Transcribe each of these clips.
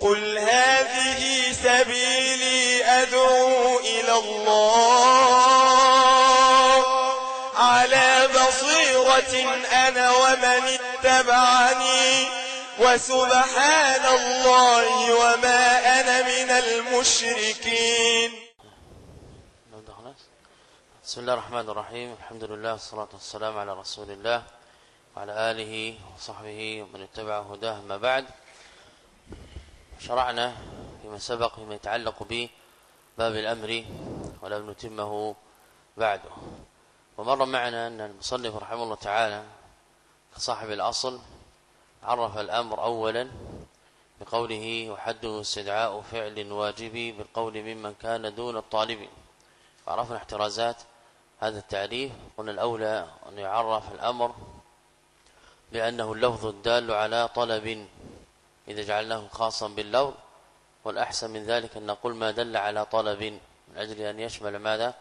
قل هذه سبيلي أدعو إلى الله. على بصيرة أنا ومن اتبعني. وسبحان الله وما أنا من المشركين. بسم الله الرحمن الرحيم. الحمد لله والصلاة والسلام على رسول الله وعلى آله وصحبه ومن اتبع هداه. ما بعد شرعنا فيما سبق فيما يتعلق بباب الأمر ولم نتمه بعده. ومر معنا أن المصنف رحمه الله تعالى كصاحب الأصل عرف الأمر أولا بقوله وحده استدعاء فعل واجب بالقول ممن كان دون الطالب. وعرفنا احترازات هذا التعريف. قلنا الأولى أن يعرف الأمر بأنه اللفظ الدال على طلب. إذا جعلناه خاصا باللفظ والأحسن من ذلك أن نقول ما دل على طلب من أجل أن يشمل ماذا؟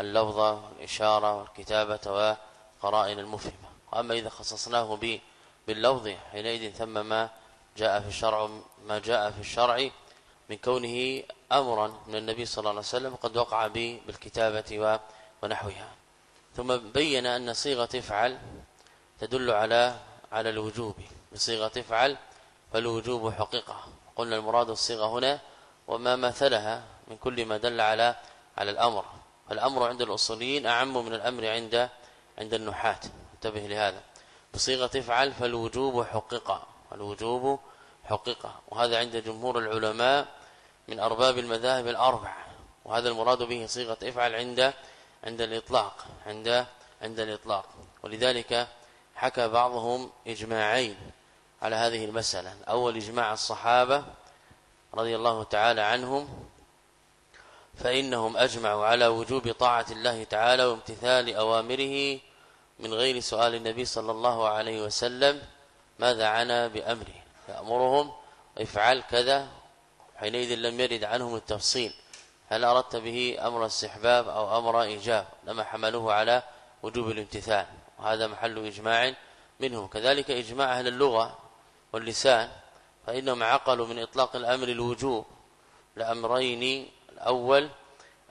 اللفظ والإشارة والكتابة وقرائن المفهمة. وأما إذا خصصناه باللفظ حينئذ ثم ما جاء في الشرع ما جاء في الشرع من كونه أمرا من النبي صلى الله عليه وسلم قد وقع به بالكتابة ونحوها. ثم بين أن صيغة افعل تدل على على الوجوب. بصيغه افعل فالوجوب حقيقة. قلنا المراد الصيغة هنا وما مثلها من كل ما دل على على الأمر. الأمر عند الأصوليين أعم من الأمر عند عند النحاة. انتبه لهذا. بصيغة افعل فالوجوب حقيقة. الوجوب حقيقة. وهذا عند جمهور العلماء من أرباب المذاهب الاربعه وهذا المراد به صيغة افعل عند عند الإطلاق. عند عند الإطلاق. ولذلك حكى بعضهم إجماعين. على هذه المسألة. أول إجماع الصحابة رضي الله تعالى عنهم فإنهم أجمعوا على وجوب طاعة الله تعالى وامتثال أوامره من غير سؤال النبي صلى الله عليه وسلم ماذا عنا بأمره؟ يأمرهم افعل كذا. حينئذ لم يرد عنهم التفصيل هل أردت به أمر استحباب أو أمر إيجاب؟ لما حملوه على وجوب الامتثال. وهذا محل إجماع منهم. كذلك إجماع أهل اللغة. واللسان فإنهم عقلوا من إطلاق الأمر الوجوب. لامرين الأول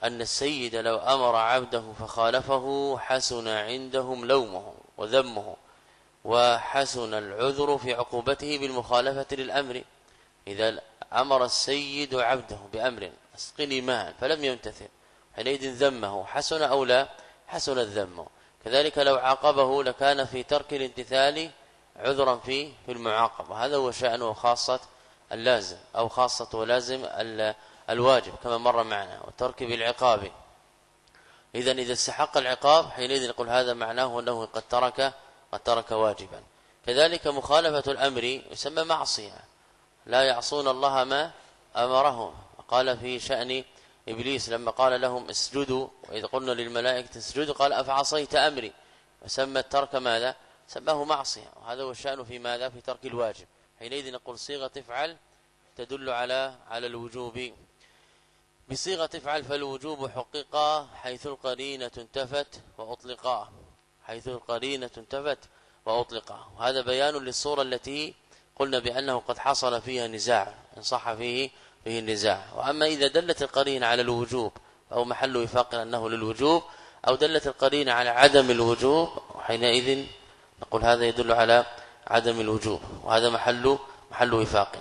أن السيد لو أمر عبده فخالفه حسن عندهم لومه وذمه وحسن العذر في عقوبته بالمخالفة للأمر. إذا أمر السيد عبده بأمر أسقني ماء فلم يمتثل حينئذ ذمه حسن أو لا؟ حسن الذم. كذلك لو عاقبه لكان في ترك الامتثال عذرا في في المعاقبة. هذا هو شأنه وخاصه اللازم أو خاصة ولازم الواجب كما مر معنا وترك بالعقاب. اذا إذا استحق العقاب حينئذ نقول هذا معناه أنه قد ترك قد ترك واجبا. كذلك مخالفة الأمر يسمى معصية. لا يعصون الله ما أمرهم. قال في شأن إبليس لما قال لهم اسجدوا واذا قلنا للملائكة اسجدوا قال أفعصيت أمري. وسمى الترك ماذا؟ سماه معصية. وهذا هو الشأن في ماذا؟ في ترك الواجب. حينئذ نقول صيغة افعل تدل على على الوجوب. بصيغة افعل فالوجوب حقق حيث القرينة انتفت واطلقا حيث القرينة انتفت واطلقا وهذا بيان للصورة التي قلنا بأنه قد حصل فيها نزاع. إن صح فيه فيه النزاع. وأما إذا دلت القرينة على الوجوب أو محل وفاق أنه للوجوب أو دلت القرينة على عدم الوجوب حينئذ نقول هذا يدل على عدم الوجوب وهذا محل محل وفاق.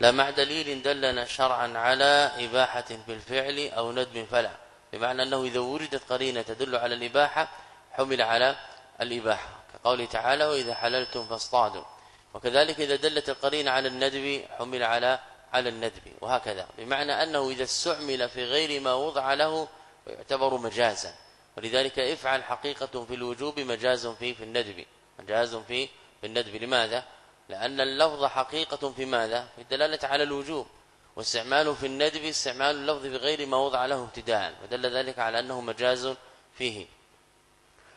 لا مع دليل دلنا شرعا على إباحة بالفعل أو ندب فلا بمعنى أنه إذا وجدت قرينة تدل على الإباحة حمل على الإباحة. كقوله تعالى وإذا حللتم فاصطادوا. وكذلك إذا دلت القرينة على الندب حمل على على الندب وهكذا. بمعنى أنه إذا استعمل في غير ما وضع له يعتبر مجازا. ولذلك افعل حقيقة في الوجوب مجاز في في الندب مجاز في في الندب لماذا؟ لأن اللفظ حقيقة في ماذا؟ في الدلالة على الوجوب. واستعماله في الندب استعمال اللفظ بغير ما وضع له ابتداء فدل ذلك على أنه مجاز فيه.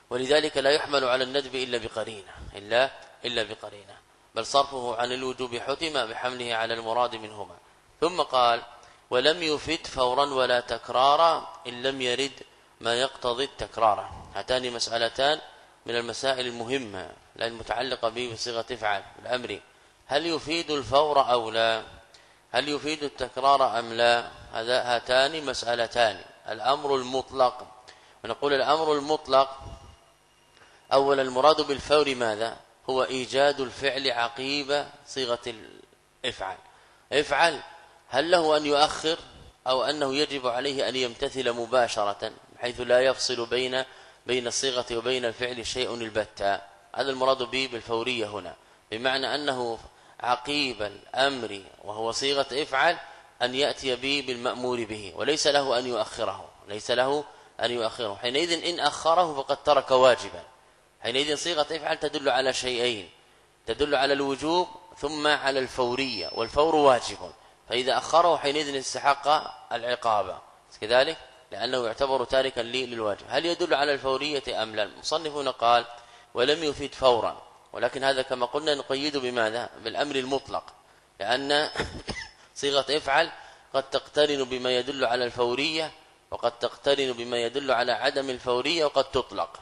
ولذلك لا يحمل على الندب إلا بقرينة إلا إلا بقرينة. بل صرفه عن الوجوب حتم بحمله على المراد منهما. ثم قال ولم يفد فورا ولا تكرارا إن لم يرد ما يقتضي التكرار هاتان مسألتان من المسائل المهمة لا المتعلقه به بصيغة افعل الأمر. هل يفيد الفور أو لا؟ هل يفيد التكرار أم لا؟ هذا هاتان مسألتان. الأمر المطلق. ونقول الأمر المطلق أولا المراد بالفور ماذا؟ هو إيجاد الفعل عقيب صيغة الافعل افعل هل له أن يؤخر؟ أو أنه يجب عليه أن يمتثل مباشرة بحيث لا يفصل بين بين الصيغة وبين الفعل شيء البتة. هذا المراد به بالفورية هنا. بمعنى أنه عقيب الأمر وهو صيغة افعل أن يأتي به بالمأمور به وليس له أن يؤخره ليس له أن يؤخره. حينئذ إن أخره فقد ترك واجبا. حينئذ صيغة افعل تدل على شيئين. تدل على الوجوب ثم على الفورية والفور واجب. فإذا أخره حينئذ استحق العقابة كذلك لأنه يعتبر تاركا للواجب. هل يدل على الفورية أم لا؟ المصنف هنا قال ولم يفيد فورا ولكن هذا كما قلنا نقيده بماذا؟ بالأمر المطلق. لأن صيغة افعل قد تقترن بما يدل على الفورية وقد تقترن بما يدل على عدم الفورية وقد تطلق.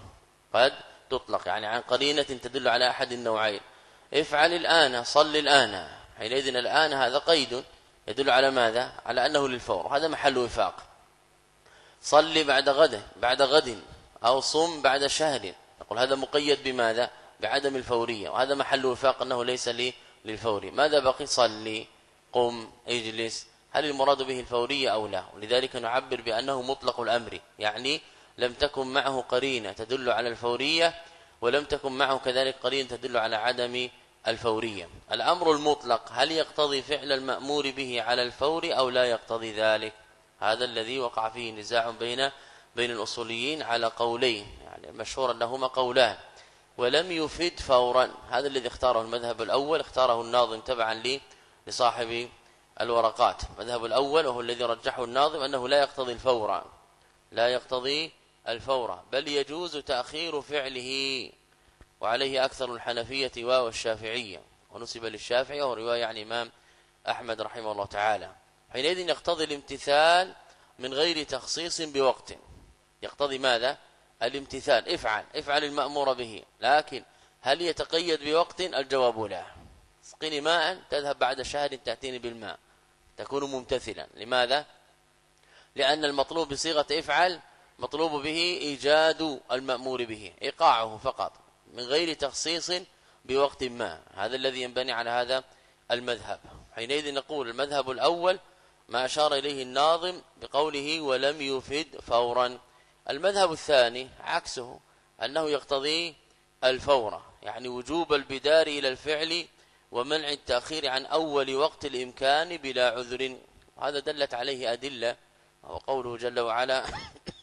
قد تطلق يعني عن قرينة تدل على أحد النوعين. افعل الآن صل الآن. حينئذ الآن هذا قيد يدل على ماذا؟ على أنه للفور. هذا محل وفاق. صل بعد غد بعد غد أو صم بعد شهر. نقول هذا مقيد بماذا؟ بعدم الفورية. وهذا محل وفاق أنه ليس لي للفور. ماذا بقي؟ صلي قم اجلس. هل المراد به الفورية أو لا؟ ولذلك نعبر بأنه مطلق الأمر. يعني لم تكن معه قرينة تدل على الفورية ولم تكن معه كذلك قرينة تدل على عدم الفورية. الأمر المطلق هل يقتضي فعل المأمور به على الفور أو لا يقتضي ذلك؟ هذا الذي وقع فيه نزاع بين بين الأصوليين على قولين يعني المشهور أنهما قولان ولم يفد فورا. هذا الذي اختاره المذهب الأول اختاره الناظم تبعا لصاحب الورقات. المذهب الأول وهو الذي رجحه الناظم أنه لا يقتضي الفور لا يقتضي الفور بل يجوز تأخير فعله وعليه أكثر الحنفية والشافعية ونسب للشافعي وهو رواية عن إمام أحمد رحمه الله تعالى. حينئذ يقتضي الامتثال من غير تخصيص بوقت. يقتضي ماذا؟ الامتثال. افعل. افعل المأمور به. لكن هل يتقيد بوقت؟ الجواب لا. اسقني ماء تذهب بعد شهر تأتيني بالماء. تكون ممتثلا. لماذا؟ لأن المطلوب بصيغة افعل مطلوب به إيجاد المأمور به إيقاعه فقط من غير تخصيص بوقت ما. هذا الذي ينبني على هذا المذهب. حينئذ نقول المذهب الأول ما أشار إليه الناظم بقوله ولم يفد فورا. المذهب الثاني عكسه أنه يقتضي الفور يعني وجوب البدار إلى الفعل ومنع التأخير عن أول وقت الإمكان بلا عذر. هذا دلت عليه أدلة وقوله جل وعلا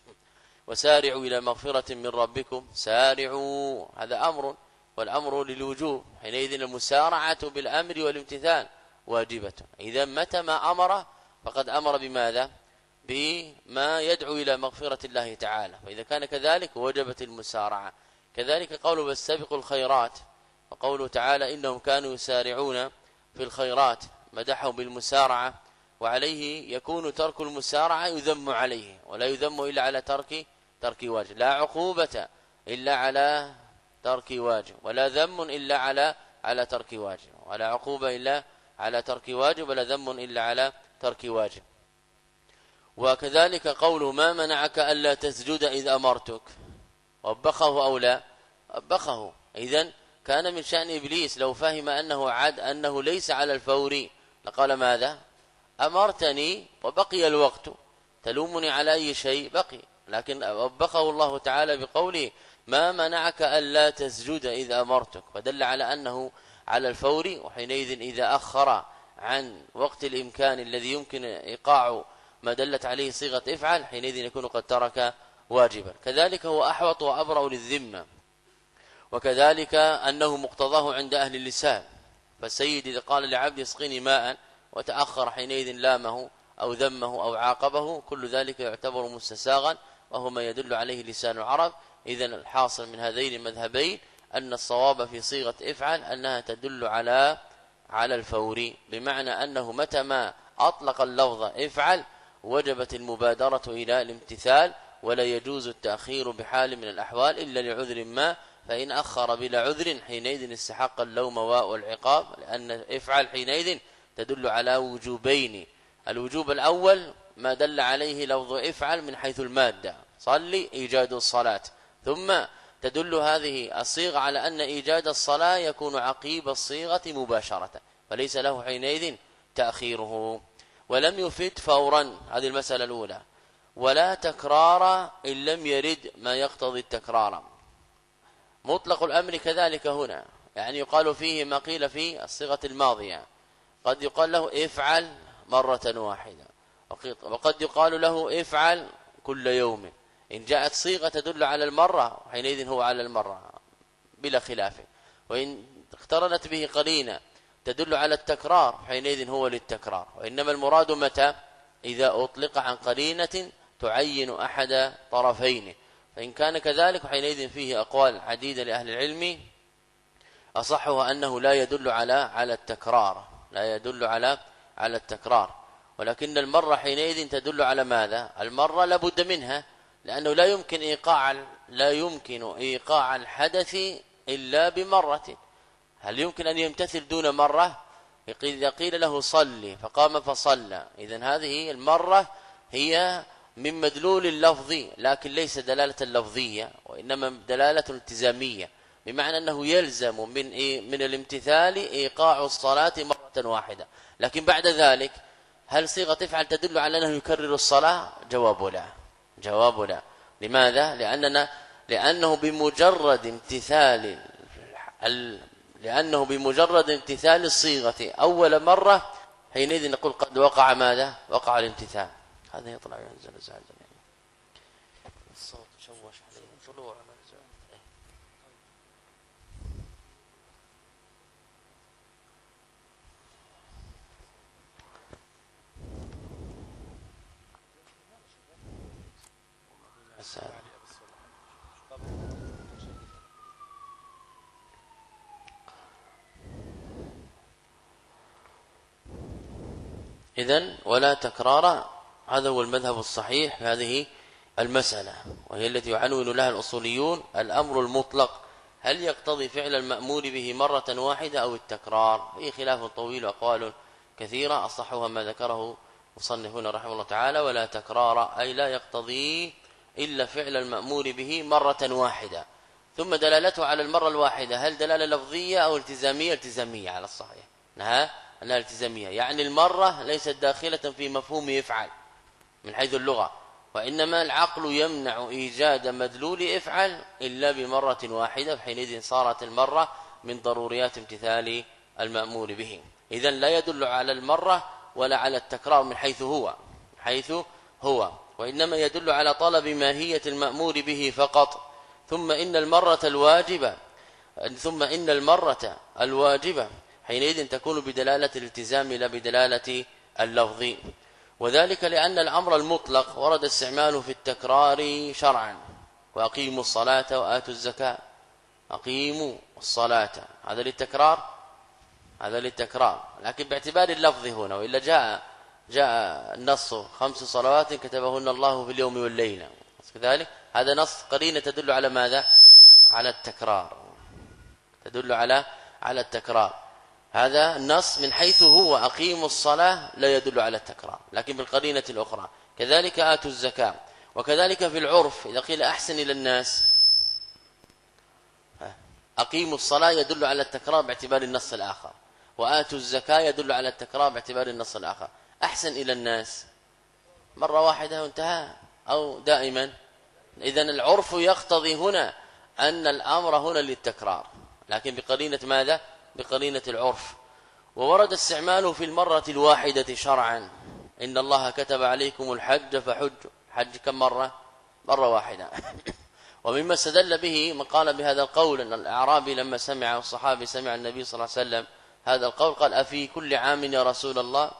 وسارعوا إلى مغفرة من ربكم سارعوا. هذا أمر والأمر للوجوب حينئذ المسارعة بالأمر والامتثال واجبة. إذا متى ما أمر فقد أمر بماذا؟ بما يدعو إلى مغفرة الله تعالى. فإذا كان كذلك وجبت المسارعة. كذلك قوله بالسابق الخيرات. وقوله تعالى إنهم كانوا يسارعون في الخيرات. مدحوا بالمسارعة. وعليه يكون ترك المسارعة يذم عليه. ولا يذم إلا على ترك ترك واجب. لا عقوبة إلا على ترك واجب. ولا ذم إلا على على ترك واجب. ولا عقوبة إلا على ترك واجب. ولا ذم إلا على ترك واجب. وكذلك قوله ما منعك ألا تسجد إذ أمرتك. وبخه أو لا وبخه إذن كان من شأن إبليس لو فهم أنه عاد أنه ليس على الفور. لقال ماذا؟ أمرتني وبقي الوقت. تلومني على أي شيء؟ بقي. لكن وبخه الله تعالى بقوله ما منعك ألا تسجد إذا أمرتك. فدل على أنه على الفور وحينئذ إذا أخر. عن وقت الإمكان الذي يمكن إيقاع ما دلت عليه صيغة افعل حينئذ يكون قد ترك واجبا. كذلك هو أحوط وأبرأ للذمة. وكذلك أنه مقتضاه عند أهل اللسان. فالسيد إذا قال لعبد اسقني ماء وتأخر حينئذ لامه أو ذمه أو عاقبه كل ذلك يعتبر مستساغا وهو ما يدل عليه لسان العرب. إذا الحاصل من هذين المذهبين أن الصواب في صيغة افعل أنها تدل على على الفور بمعنى أنه متى ما أطلق اللفظ افعل وجبت المبادرة إلى الامتثال ولا يجوز التأخير بحال من الأحوال إلا لعذر ما فإن أخر بلا عذر حينئذ استحق اللوم والعقاب لأن افعل حينئذ تدل على وجوبين. الوجوب الأول ما دل عليه لفظ افعل من حيث المادة صلي إيجاد الصلاة ثم تدل هذه الصيغة على أن إيجاد الصلاة يكون عقيب الصيغة مباشرة فليس له حينئذ تأخيره. ولم يفد فورا هذه المسألة الأولى. ولا تكرار إن لم يرد ما يقتضي التكرار. مطلق الأمر كذلك هنا. يعني يقال فيه ما قيل في الصيغة الماضية. قد يقال له افعل مرة واحدة. وقد يقال له افعل كل يوم. إن جاءت صيغة تدل على المرة حينئذ هو على المرة بلا خلاف. وإن اقترنت به قرينة تدل على التكرار حينئذ هو للتكرار. وإنما المراد متى؟ إذا أطلق عن قرينة تعين أحد طرفين. فإن كان كذلك حينئذ فيه أقوال عديدة لأهل العلم. أصحها أنه لا يدل على على التكرار. لا يدل على على التكرار. ولكن المرة حينئذ تدل على ماذا؟ المرة لابد منها لأنه لا يمكن إيقاع لا يمكن إيقاع الحدث إلا بمرة. هل يمكن أن يمتثل دون مرة؟ إذا قيل له صلي فقام فصلى. إذن هذه المرة هي من مدلول اللفظ لكن ليس دلالة لفظية وإنما دلالة التزامية. بمعنى أنه يلزم من من الامتثال إيقاع الصلاة مرة واحدة. لكن بعد ذلك هل صيغة تفعل تدل على أنه يكرر الصلاة؟ جواب لا. جواب لا لماذا؟ لأننا لأنه بمجرد امتثال لأنه بمجرد امتثال الصيغة أول مرة حينئذ نقول قد وقع ماذا؟ وقع الامتثال. هذا يطلع ينزل زلزال الصوت شوش عليه طلوع إذن ولا تكرار هذا هو المذهب الصحيح في هذه المسألة وهي التي يعنون لها الأصوليون الأمر المطلق. هل يقتضي فعل المأمور به مرة واحدة أو التكرار؟ في خلاف طويل وأقوال كثيرة أصحها ما ذكره مصنفون رحمه الله تعالى ولا تكرار أي لا يقتضي إلا فعل المأمور به مرة واحدة. ثم دلالته على المرة الواحدة هل دلالة لفظية أو التزامية؟ التزامية على الصحيح. نها أنها التزامية. يعني المرة ليست داخلة في مفهوم يفعل من حيث اللغة وإنما العقل يمنع إيجاد مدلول افعل إلا بمرة واحدة حينئذ صارت المرة من ضروريات امتثال المأمور به. إذا لا يدل على المرة ولا على التكرار من حيث هو حيث هو. وإنما يدل على طلب ماهية المأمور به فقط. ثم إن المرة الواجبة ثم إن المرة الواجبة حينئذ تكون بدلالة الالتزام لا بدلالة اللفظ. وذلك لأن الأمر المطلق ورد استعماله في التكرار شرعا. وأقيموا الصلاة وآتوا الزكاة. أقيموا الصلاة. هذا للتكرار؟ هذا للتكرار. لكن باعتبار اللفظ هنا وإلا جاء جاء النص خمس صلوات كتبهن الله في اليوم والليلة. كذلك هذا نص قرينة تدل على ماذا؟ على التكرار. تدل على على التكرار. هذا النص من حيث هو أقيموا الصلاة لا يدل على التكرار لكن بالقرينه الأخرى. كذلك آتوا الزكاة وكذلك في العرف إذا قيل أحسن إلى الناس. أقيموا الصلاة يدل على التكرار باعتبار النص الآخر. وآتوا الزكاة يدل على التكرار باعتبار النص الآخر. أحسن إلى الناس. مرة واحدة وانتهى. أو دائما. اذا العرف يقتضي هنا أن الأمر هنا للتكرار. لكن بقرينه ماذا؟ بقرينة العرف وورد استعماله في المرة الواحدة شرعا. إن الله كتب عليكم الحج فحج حج كم مرة؟ مرة واحدة. ومما استدل به من قال بهذا القول أن الأعرابي لما سمع الصحابي سمع النبي صلى الله عليه وسلم هذا القول قال أفي كل عام يا رسول الله؟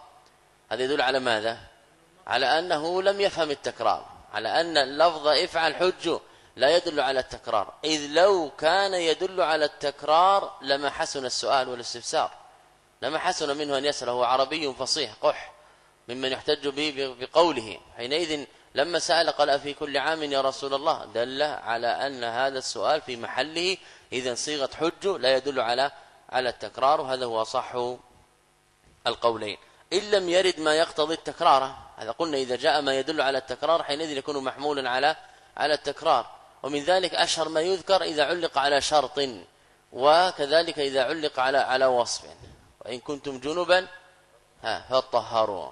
هذا يدل على ماذا؟ على أنه لم يفهم التكرار على أن اللفظ افعل حج لا يدل على التكرار. إذ لو كان يدل على التكرار لما حسن السؤال والاستفسار. لما حسن منه أن يسأل عربي فصيح قح ممن يحتج به بقوله. حينئذ لما سأل قال في كل عام يا رسول الله؟ دل على أن هذا السؤال في محله. إذا صيغة حج لا يدل على على التكرار. وهذا هو صح القولين. إن لم يرد ما يقتضي التكرار هذا قلنا إذا جاء ما يدل على التكرار حينئذ يكون محمولا على على التكرار. ومن ذلك أشهر ما يذكر إذا علق على شرط وكذلك إذا علق على على وصف. وإن كنتم جنبا ها فطهروا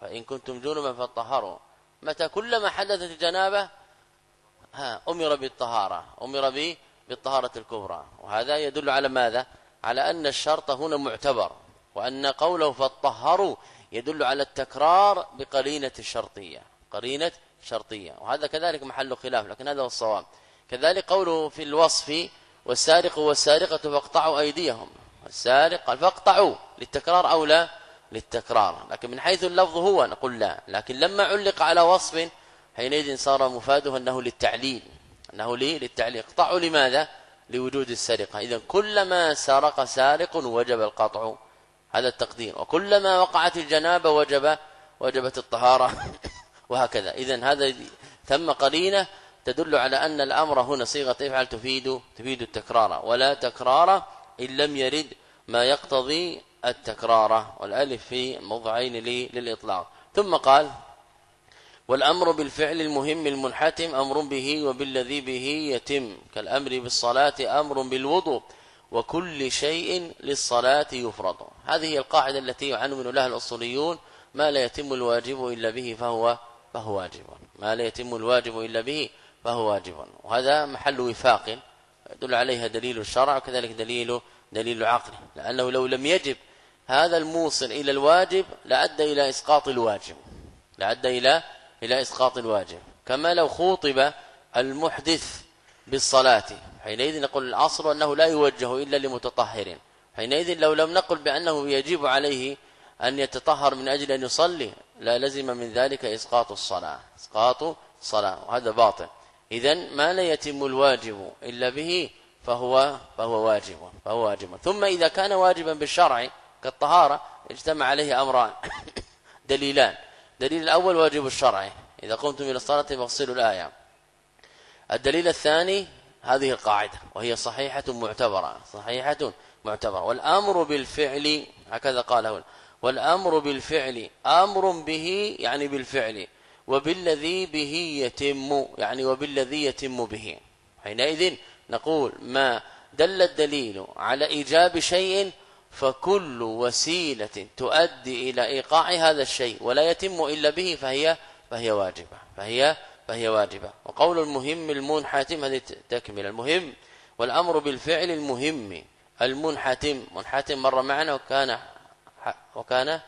فإن كنتم جنبا فطهروا متى كلما حدثت الجنابة ها أمر بالطهارة أمر به بالطهارة الكبرى. وهذا يدل على ماذا؟ على أن الشرط هنا معتبر وأن قوله فطهروا يدل على التكرار بقرينة الشرطية. قرينة شرطية وهذا كذلك محل خلاف لكن هذا هو الصواب. كذلك قوله في الوصف والسارق والسارقة فاقطعوا أيديهم. السارق قال فاقطعوا للتكرار أو لا؟ للتكرار. لكن من حيث اللفظ هو نقول لا. لكن لما علق على وصف حينئذ صار مفاده أنه للتعليل أنه لي للتعليل. اقطعوا لماذا؟ لوجود السرقة. إذا كلما سرق سارق وجب القطع هذا التقدير. وكلما وقعت الجنابة وجب وجبت الطهارة. وهكذا. اذا هذا ثم قرينة تدل على أن الأمر هنا صيغة افعل تفيد تفيد التكرار. ولا تكرار إن لم يرد ما يقتضي التكرار. والألف في موضعين للإطلاق. ثم قال والأمر بالفعل المهم المنحتم أمر به وبالذي به يتم. كالأمر بالصلاة أمر بالوضوء وكل شيء للصلاة يفرض. هذه هي القاعدة التي يعنون لها الأصوليون ما لا يتم الواجب إلا به فهو فهو واجب. ما لا يتم الواجب إلا به فهو واجب. وهذا محل وفاق. يدل عليها دليل الشرع وكذلك دليل دليل العقل لأنه لو لم يجب هذا الموصل إلى الواجب لأدى إلى إسقاط الواجب. لأدى إلى إلى إسقاط الواجب. كما لو خوطب المحدث بالصلاة. حينئذ نقول الاصل أنه لا يوجه إلا لمتطهر. حينئذ لو لم نقل بأنه يجب عليه أن يتطهر من أجل أن يصلي لا لزم من ذلك إسقاط الصلاة. إسقاط الصلاة وهذا باطل. اذا ما لا يتم الواجب إلا به فهو فهو واجب فهو واجب. ثم إذا كان واجبا بالشرع كالطهارة اجتمع عليه أمران دليلان. دليل الأول واجب الشرع. إذا قمتم إلى الصلاة فاغسلوا الآية. الدليل الثاني هذه القاعدة وهي صحيحة معتبرة صحيحة معتبرة. والأمر بالفعل هكذا قاله والأمر بالفعل أمر به يعني بالفعل وبالذي به يتم يعني وبالذي يتم به. حينئذ نقول ما دل الدليل على إيجاب شيء فكل وسيلة تؤدي إلى إيقاع هذا الشيء ولا يتم إلا به فهي فهي واجبة فهي فهي واجبة. وقول المهم المنحتم هذه تكمل المهم والأمر بالفعل المهم المنحتم منحتم مر معنا وكان وكان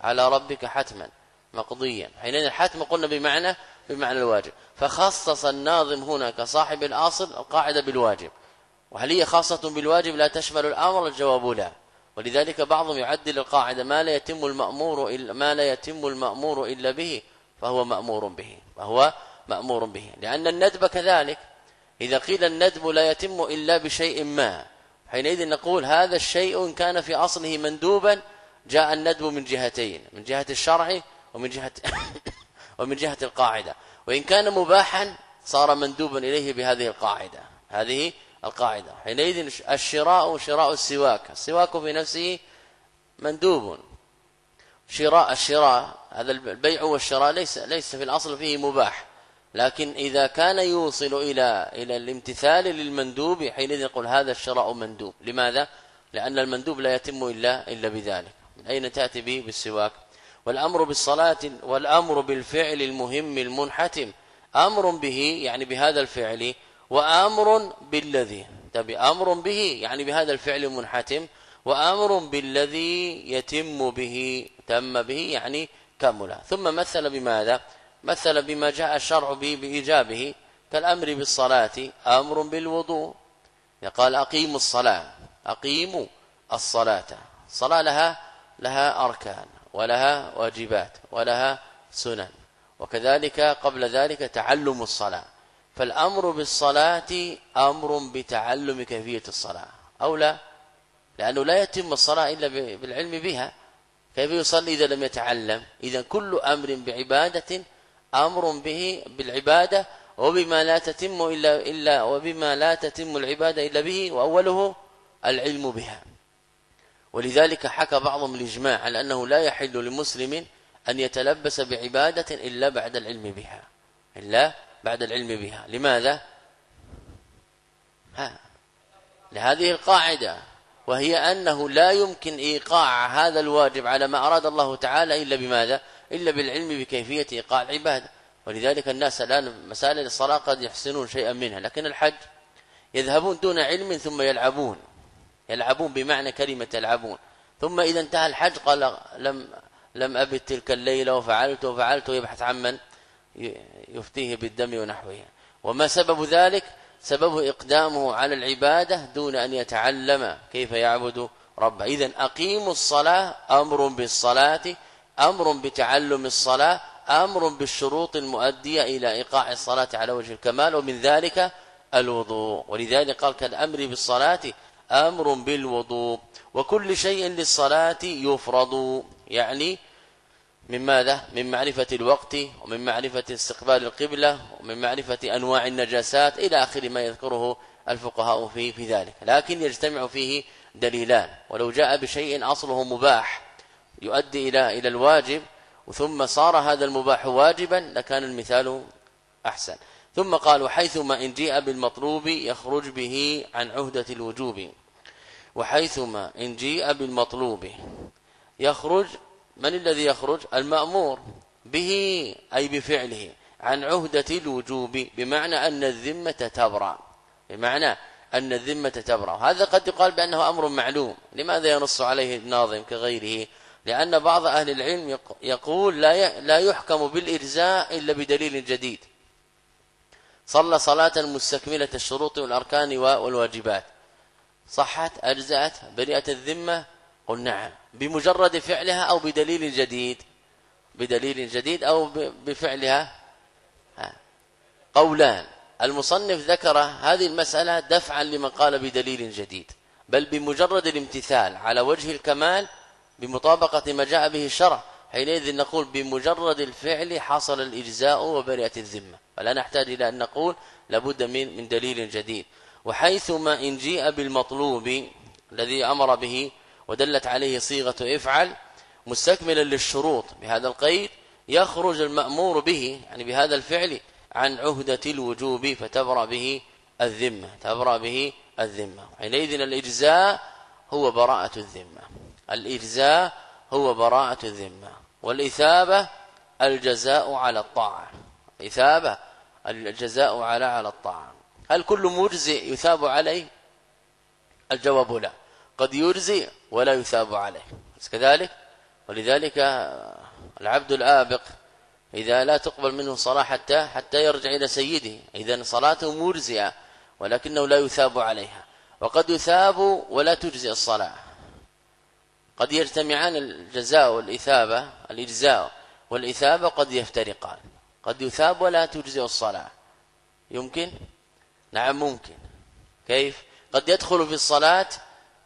على ربك حتما مقضيا. حينئذ الحتم قلنا بمعنى بمعنى الواجب. فخصص الناظم هنا كصاحب الأصل القاعدة بالواجب. وهل هي خاصة بالواجب؟ لا تشمل الأمر الجواب لا. ولذلك بعضهم يعدل القاعدة ما لا يتم المأمور الا ما لا يتم المأمور إلا به فهو مأمور به فهو مأمور به. لأن الندب كذلك. إذا قيل الندب لا يتم إلا بشيء ما حينئذ نقول هذا الشيء كان في أصله مندوبا جاء الندب من جهتين من جهة الشرع ومن جهة ومن جهة القاعدة. وإن كان مباحا صار مندوبا إليه بهذه القاعدة. هذه القاعدة. حينئذ الشراء شراء السواك. السواك في نفسه مندوب. شراء الشراء هذا البيع والشراء ليس ليس في الأصل فيه مباح. لكن إذا كان يوصل إلى إلى الامتثال للمندوب حينئذ يقول هذا الشراء مندوب. لماذا؟ لأن المندوب لا يتم إلا إلا بذلك. أين تأتي به بالسواك؟ والأمر بالصلاة والأمر بالفعل المهم المنحتم. أمر به يعني بهذا الفعل وأمر بالذي. تبي أمر به يعني بهذا الفعل المنحتم وأمر بالذي يتم به تم به يعني كمل. ثم مثل بماذا؟ مثل بما جاء الشرع به بإيجابه كالأمر بالصلاة أمر بالوضوء. قال أقيموا الصلاة أقيموا الصلاة. الصلاة لها لها أركان ولها واجبات ولها سنن وكذلك قبل ذلك تعلم الصلاة. فالأمر بالصلاة أمر بتعلم كيفية الصلاة أو لا؟ لأنه لا يتم الصلاة إلا بالعلم بها. كيف يصلي إذا لم يتعلم؟ إذا كل أمر بعبادة أمر به بالعبادة وبما لا تتم إلا, إلا وبما لا تتم العبادة إلا به وأوله العلم بها. ولذلك حكى بعضهم الإجماع على أنه لا يحل لمسلم أن يتلبس بعبادة إلا بعد العلم بها. إلا بعد العلم بها. لماذا؟ ها. لهذه القاعدة. وهي أنه لا يمكن إيقاع هذا الواجب على ما أراد الله تعالى إلا بماذا؟ إلا بالعلم بكيفية إيقاع العبادة. ولذلك الناس الآن مسائل الصلاة قد يحسنون شيئا منها. لكن الحج يذهبون دون علم ثم يلعبون. يلعبون بمعنى كلمة يلعبون. ثم إذا انتهى الحج قال لم لم أبت تلك الليلة وفعلت وفعلت ويبحث عن من يفتيه بالدم ونحوه. وما سبب ذلك؟ سببه إقدامه على العبادة دون أن يتعلم كيف يعبد ربه. إذا أقيموا الصلاة أمر بالصلاة أمر بتعلم الصلاة أمر بالشروط المؤدية إلى إيقاع الصلاة على وجه الكمال ومن ذلك الوضوء. ولذلك قال كالأمر بالصلاة أمر بالوضوء وكل شيء للصلاة يفرض. يعني من ماذا؟ من معرفة الوقت ومن معرفة استقبال القبلة ومن معرفة أنواع النجاسات إلى آخر ما يذكره الفقهاء في في ذلك. لكن يجتمع فيه دليلان. ولو جاء بشيء أصله مباح يؤدي إلى إلى الواجب ثم صار هذا المباح واجبا لكان المثال أحسن. ثم قال وحيثما إن جيء بالمطلوب يخرج به عن عهدة الوجوب. وحيثما إن جيء بالمطلوب يخرج من الذي يخرج؟ المأمور به أي بفعله عن عهدة الوجوب بمعنى أن الذمة تبرأ بمعنى أن الذمة تبرأ. هذا قد يقال بأنه أمر معلوم. لماذا ينص عليه الناظم كغيره؟ لأن بعض أهل العلم يقول لا لا يحكم بالإرزاء إلا بدليل جديد. صلى صلاة مستكملة الشروط والأركان والواجبات. صحت؟ أجزأت؟ برئة الذمة؟ قل نعم. بمجرد فعلها أو بدليل جديد. بدليل جديد أو بفعلها؟ قولان. المصنف ذكر هذه المسألة دفعا لمن قال بدليل جديد. بل بمجرد الامتثال على وجه الكمال بمطابقة ما جاء به الشرع. حينئذ نقول بمجرد الفعل حصل الإجزاء وبرئة الذمة. فلا نحتاج إلى أن نقول لابد من من دليل جديد. وحيثما إن جيء بالمطلوب الذي أمر به ودلت عليه صيغة افعل مستكملا للشروط بهذا القيد يخرج المأمور به يعني بهذا الفعل عن عهدة الوجوب فتبرأ به الذمة تبرأ به الذمة. حينئذ الإجزاء هو براءة الذمة. الإجزاء هو براءة الذمة. والإثابة الجزاء على الطاعة. إثابة الجزاء على على الطاعة هل كل مجزئ يثاب عليه؟ الجواب لا. قد يجزي ولا يثاب عليه. كذلك ولذلك العبد الآبق إذا لا تقبل منه صلاة حتى حتى يرجع إلى سيده. إذا صلاته مرزئة ولكنه لا يثاب عليها. وقد يثاب ولا تجزئ الصلاة. قد يجتمعان الجزاء والإثابة الإجزاء والإثابة قد يفترقان. قد يثاب ولا تجزئ الصلاة. يمكن؟ نعم ممكن. كيف؟ قد يدخل في الصلاة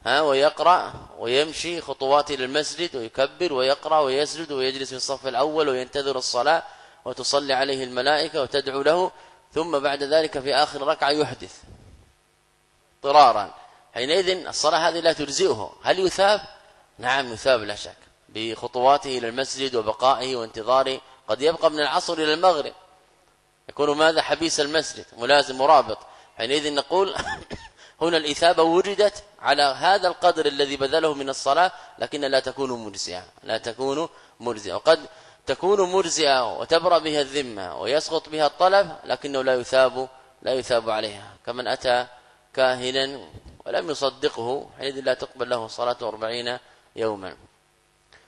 ها ويقرأ ويمشي خطوات إلى المسجد ويكبر ويقرأ ويسجد ويجلس في الصف الأول وينتظر الصلاة وتصلي عليه الملائكة وتدعو له ثم بعد ذلك في آخر ركعة يحدث. اضطرارا. حينئذ الصلاة هذه لا تجزئه. هل يثاب؟ نعم يثاب لا شك. بخطواته إلى المسجد وبقائه وانتظاره قد يبقى من العصر إلى المغرب. يكون ماذا؟ حبيس المسجد ملازم مرابط. حينئذ نقول هنا الإثابة وجدت على هذا القدر الذي بذله من الصلاة لكن لا تكون مرزئة لا تكون مرزئة وقد تكون مرزئة وتبرأ بها الذمة ويسقط بها الطلب لكنه لا يثاب لا يثاب عليها. كمن أتى كاهنا ولم يصدقه حينئذ لا تقبل له صلاة أربعين يوما.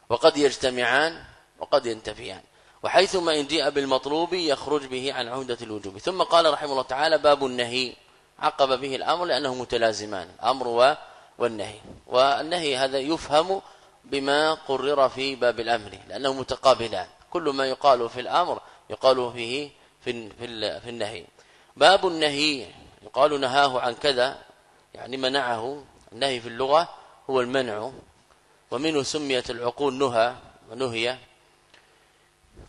وقد يجتمعان وقد ينتفيان. وحيثما إن جاء بالمطلوب يخرج به عن عهدة الوجوب. ثم قال رحمه الله تعالى باب النهي. عقب به الأمر لأنه متلازمان. الأمر والنهي. والنهي هذا يفهم بما قرر في باب الأمر لأنه متقابلان. كل ما يقال في الأمر يقال فيه في في النهي. باب النهي يقال نهاه عن كذا يعني منعه. النهي في اللغة هو المنع. ومنه سميت العقول نهى ونهي.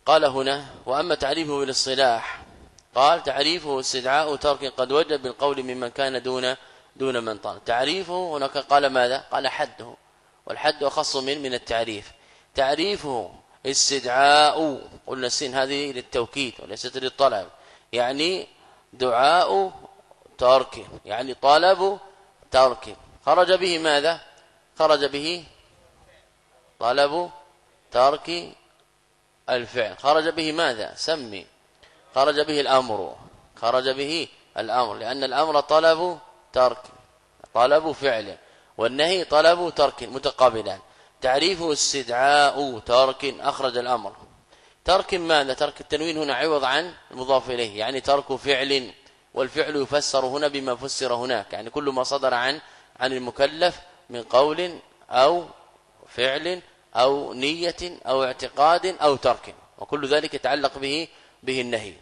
قال هنا وأما تعريفه بالاصطلاح قال تعريفه استدعاء ترك قد وجب بالقول ممن كان دون دون من طال. تعريفه هناك قال ماذا؟ قال حده والحد أخص من من التعريف. تعريفه استدعاء قلنا السين هذه للتوكيد وليست للطلب يعني دعاء ترك يعني طلب ترك. خرج به ماذا؟ خرج به طلب ترك الفعل. خرج به ماذا؟ سمي. خرج به الأمر. خرج به الأمر. لأن الأمر طلب ترك. طلب فعل. والنهي طلب ترك متقابلان تعريفه استدعاء ترك أخرج الأمر. ترك ماذا؟ ترك التنوين هنا عوض عن المضاف إليه. يعني ترك فعل والفعل يفسر هنا بما فسر هناك. يعني كل ما صدر عن عن المكلف من قول أو فعل أو نية أو اعتقاد أو ترك وكل ذلك يتعلق به به النهي.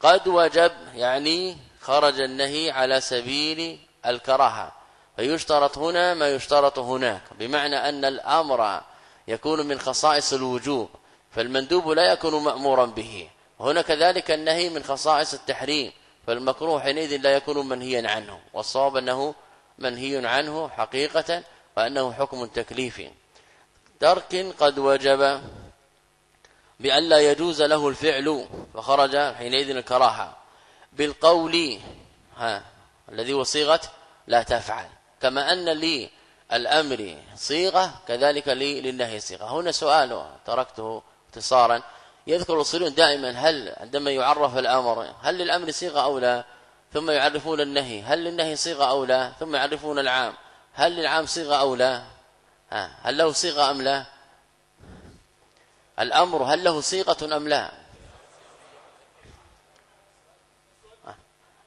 قد وجب يعني خرج النهي على سبيل الكراهة فيشترط هنا ما يشترط هناك بمعنى أن الأمر يكون من خصائص الوجوب فالمندوب لا يكون مأمورا به. وهنا كذلك النهي من خصائص التحريم فالمكروه حينئذ لا يكون منهيا عنه والصواب أنه منهي عنه حقيقة وأنه حكم تكليفي ترك قد وجب بأن لا يجوز له الفعل فخرج حينئذ الكراهة. بالقول ها الذي هو صيغة لا تفعل. كما أن لي الأمر صيغة كذلك لي للنهي صيغة. هنا سؤال تركته اختصارا. يذكر الأصوليون دائما هل عندما يعرف الأمر هل للأمر صيغة أو لا؟ ثم يعرفون النهي هل للنهي صيغة أو لا؟ ثم يعرفون العام هل للعام صيغة أو لا؟ هل له صيغة أم لا؟ الأمر هل له صيغة أم لا؟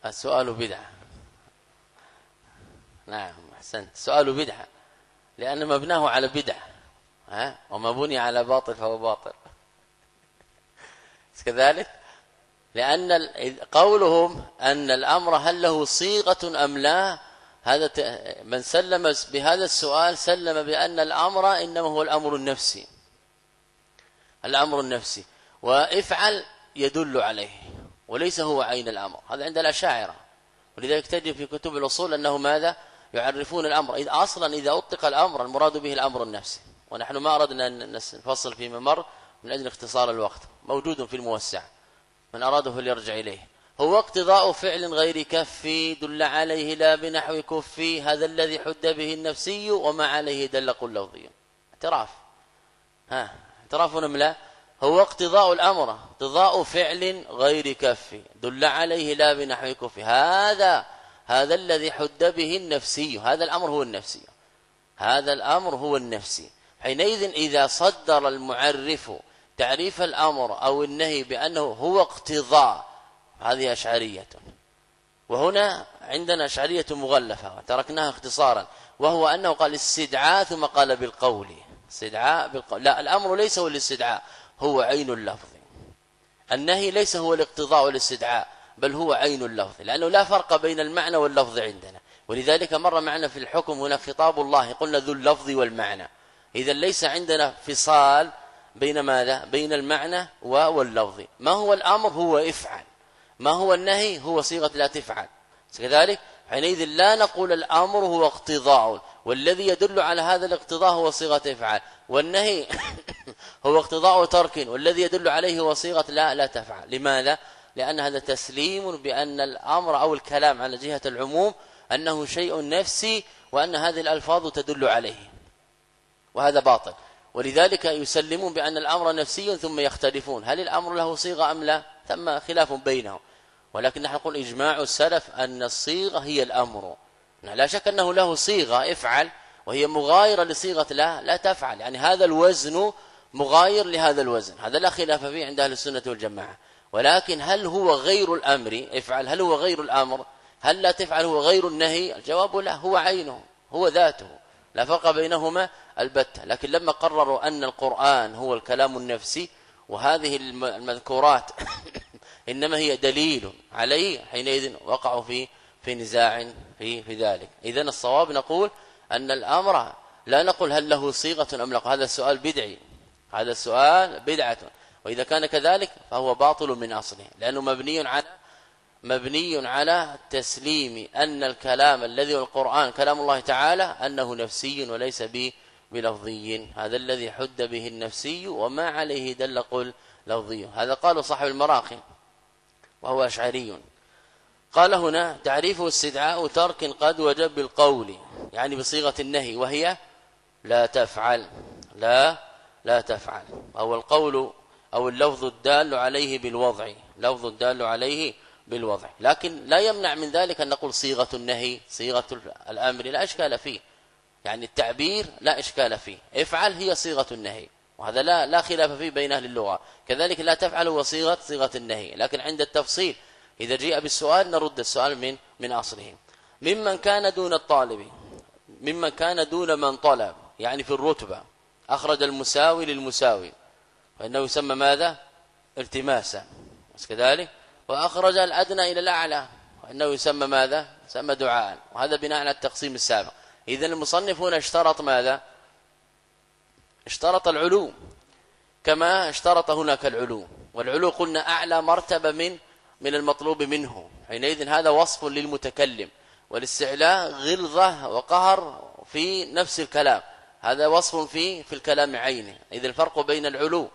السؤال بدعة. نعم أحسنت. سؤال بدعة. لأن مبناه على بدعة ها وما بني على باطل فهو باطل. كذلك؟ لأن قولهم أن الأمر هل له صيغة أم لا؟ هذا من سلم بهذا السؤال سلم بأن الأمر إنما هو الأمر النفسي. الأمر النفسي. وافعل يدل عليه وليس هو عين الأمر. هذا عند الأشاعرة. ولذلك تجد في كتب الأصول أنه ماذا؟ يعرفون الأمر. إذا أصلا إذا أطلق الأمر المراد به الأمر النفسي. ونحن ما أردنا أن نفصل في ممر من أجل اختصار الوقت. موجود في الموسع. من أراده فليرجع إليه. هو اقتضاء فعل غير كفي دل عليه لا بنحو كفي هذا الذي حد به النفسي وما عليه دل قل لفظي اعتراف. ها اعتراف ام لا؟ هو اقتضاء الأمر اقتضاء فعل غير كفي دل عليه لا بنحو كفي هذا هذا الذي حد به النفسي هذا الأمر هو النفسي. هذا الأمر هو النفسي. حينئذ إذا صدر المعرف تعريف الأمر أو النهي بأنه هو اقتضاء هذه أشعرية. وهنا عندنا أشعرية مغلفة وتركناها اختصارا. وهو أنه قال استدعاء ثم قال بالقول. استدعاء بالقول. لا الأمر ليس هو الاستدعاء هو عين اللفظ. النهي ليس هو الاقتضاء والاستدعاء بل هو عين اللفظ لأنه لا فرق بين المعنى واللفظ عندنا. ولذلك مر معنا في الحكم هنا خطاب الله قلنا ذو اللفظ والمعنى. إذا ليس عندنا فصال بين ماذا؟ بين المعنى واللفظ. ما هو الأمر؟ هو إفعل. ما هو النهي؟ هو صيغة لا تفعل. كذلك حينئذ لا نقول الأمر هو اقتضاء. والذي يدل على هذا الاقتضاء هو صيغة افعل والنهي هو اقتضاء ترك. والذي يدل عليه هو صيغة لا لا تفعل. لماذا؟ لأن هذا تسليم بأن الأمر أو الكلام على جهة العموم أنه شيء نفسي وأن هذه الألفاظ تدل عليه. وهذا باطل. ولذلك يسلمون بأن الأمر نفسي ثم يختلفون. هل الأمر له صيغة أم لا؟ ثم خلاف بينهم. ولكن نحن نقول إجماع السلف أن الصيغة هي الأمر. لا شك أنه له صيغة افعل. وهي مغايرة لصيغة لا لا تفعل. يعني هذا الوزن مغاير لهذا الوزن. هذا لا خلاف فيه عند أهل السنة والجماعة. ولكن هل هو غير الأمر؟ افعل. هل هو غير الأمر؟ هل لا تفعل؟ هو غير النهي؟ الجواب لا هو عينه هو ذاته. لا فرق بينهما البتة. لكن لما قرروا أن القرآن هو الكلام النفسي وهذه المذكورات إنما هي دليل عليه حينئذ وقعوا في في نزاع في في ذلك. اذا الصواب نقول أن الأمر لا نقول هل له صيغة أم لا. هذا السؤال بدعي. هذا السؤال بدعة. وإذا كان كذلك فهو باطل من أصله لأنه مبني على مبني على تسليم أن الكلام الذي القرآن كلام الله تعالى أنه نفسي وليس بلفظي. هذا الذي حد به النفسي وما عليه دل قل لفظي. هذا قال صاحب المراقي. وهو أشعري. قال هنا تعريفه استدعاء ترك قد وجب بالقول يعني بصيغة النهي وهي لا تفعل لا لا تفعل. أو القول أو اللفظ الدال عليه بالوضع لفظ الدال عليه بالوضع. لكن لا يمنع من ذلك أن نقول صيغة النهي صيغة الأمر لا إشكال فيه. يعني التعبير لا إشكال فيه. افعل هي صيغة النهي. وهذا لا لا خلاف فيه بين أهل اللغة. كذلك لا تفعل هو صيغة النهي. لكن عند التفصيل إذا جاء بالسؤال نرد السؤال من من أصله. ممن كان دون الطالب ممن كان دون من طلب يعني في الرتبة أخرج المساوي للمساوي. فإنه يسمى ماذا؟ التماسا. كذلك. وأخرج الأدنى إلى الأعلى. وانه يسمى ماذا؟ يسمى دعاء. وهذا بناء على التقسيم السابق. اذا المصنف هنا اشترط ماذا؟ اشترط العلو كما اشترط هناك العلو والعلو قلنا أعلى مرتبة من من المطلوب منه. حينئذ هذا وصف للمتكلم والاستعلاء غلظة وقهر في نفس الكلام. هذا وصف في في الكلام عينه. إذا الفرق بين العلو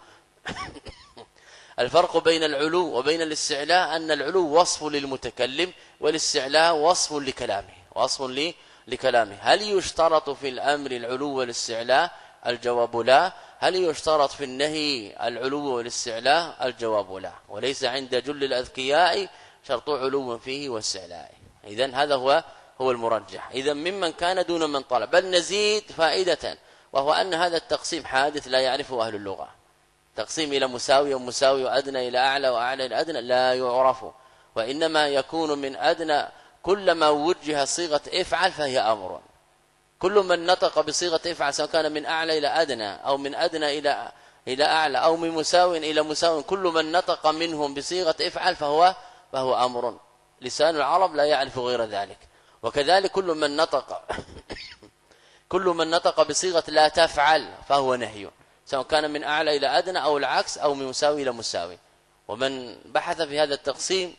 الفرق بين العلو وبين الاستعلاء أن العلو وصف للمتكلم والاستعلاء وصف لكلامه وصف لكلامه. هل يشترط في الأمر العلو والاستعلاء؟ الجواب لا. هل يشترط في النهي العلو والاستعلاء؟ الجواب لا. وليس عند جل الأذكياء شرط علو فيه واستعلاء. اذا هذا هو هو المرجح. اذا ممن كان دون من طلب. بل نزيد فائدة وهو أن هذا التقسيم حادث لا يعرفه أهل اللغة. تقسيم إلى مساوي ومساوي وأدنى إلى أعلى وأعلى إلى أدنى لا يعرف. وإنما يكون من أدنى كلما وجه صيغة افعل فهي أمر. كل من نطق بصيغة افعل سواء كان من أعلى إلى أدنى أو من أدنى إلى إلى أعلى أو من مساو إلى مساو كل من نطق منهم بصيغة افعل فهو فهو أمر. لسان العرب لا يعرف غير ذلك. وكذلك كل من نطق كل من نطق بصيغة لا تفعل فهو نهي سواء كان من أعلى إلى أدنى أو العكس أو من مساوي إلى مساوي ومن بحث في هذا التقسيم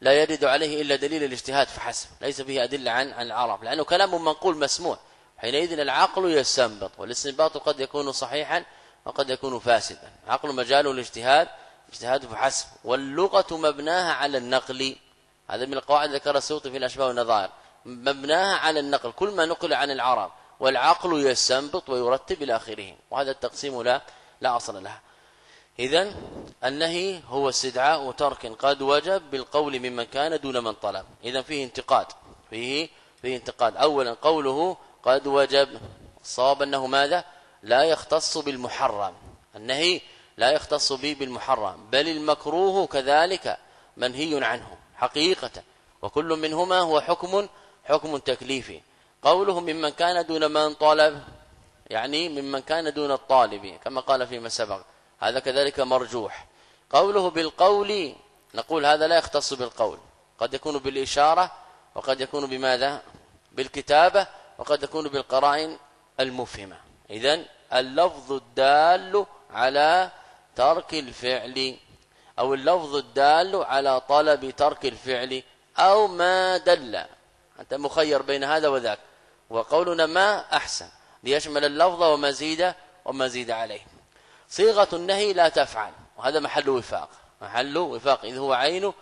لا يرد عليه إلا دليل الاجتهاد فحسب ليس فيه أدلة عن عن العرب لأنه كلام منقول مسموع. حينئذ العقل يستنبط والاستنباط قد يكون صحيحا وقد يكون فاسدا. عقل مجاله الاجتهاد اجتهاد فحسب. واللغة مبناها على النقل. هذا من القواعد ذكر السوطي في الأشباه والنظائر. مبناها على النقل كل ما نقل عن العرب والعقل يستنبط ويرتب إلى آخره. وهذا التقسيم لا لا أصل له. اذا النهي هو استدعاء ترك قد وجب بالقول ممن كان دون من طلب. اذا فيه انتقاد. فيه فيه انتقاد. اولا قوله قد وجب. صاب أنه ماذا؟ لا يختص بالمحرم. النهي لا يختص به بالمحرم بل المكروه كذلك منهي عنه حقيقة. وكل منهما هو حكم حكم تكليفي قوله ممن كان دون من طلب يعني ممن كان دون الطالب كما قال فيما سبق. هذا كذلك مرجوح. قوله بالقول نقول هذا لا يختص بالقول. قد يكون بالإشارة وقد يكون بماذا؟ بالكتابة وقد يكون بالقرائن المفهمة. إذن اللفظ الدال على ترك الفعل أو اللفظ الدال على طلب ترك الفعل أو ما دل. أنت مخير بين هذا وذاك. وقولنا ما أحسن ليشمل اللفظ وما زيد وما زيد عليه. صيغة النهي لا تفعل. وهذا محل وفاق. محل وفاق. إذ هو عين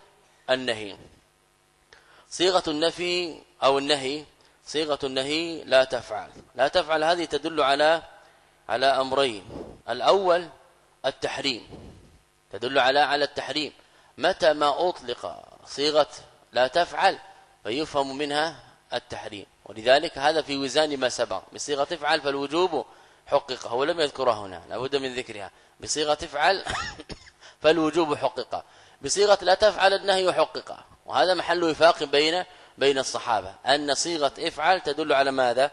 النهي. صيغة النفي أو النهي صيغة النهي لا تفعل. لا تفعل هذه تدل على على أمرين. الأول التحريم. تدل على على التحريم. متى ما أطلق صيغة لا تفعل فيفهم منها التحريم. ولذلك هذا في وزان ما سبق. بصيغة تفعل فالوجوب حقق ولم يذكرها هنا لابد من ذكرها. بصيغة تفعل فالوجوب حقق بصيغة لا تفعل النهي حقق وهذا محل وفاق بين بين الصحابة. أن صيغة افعل تدل على ماذا؟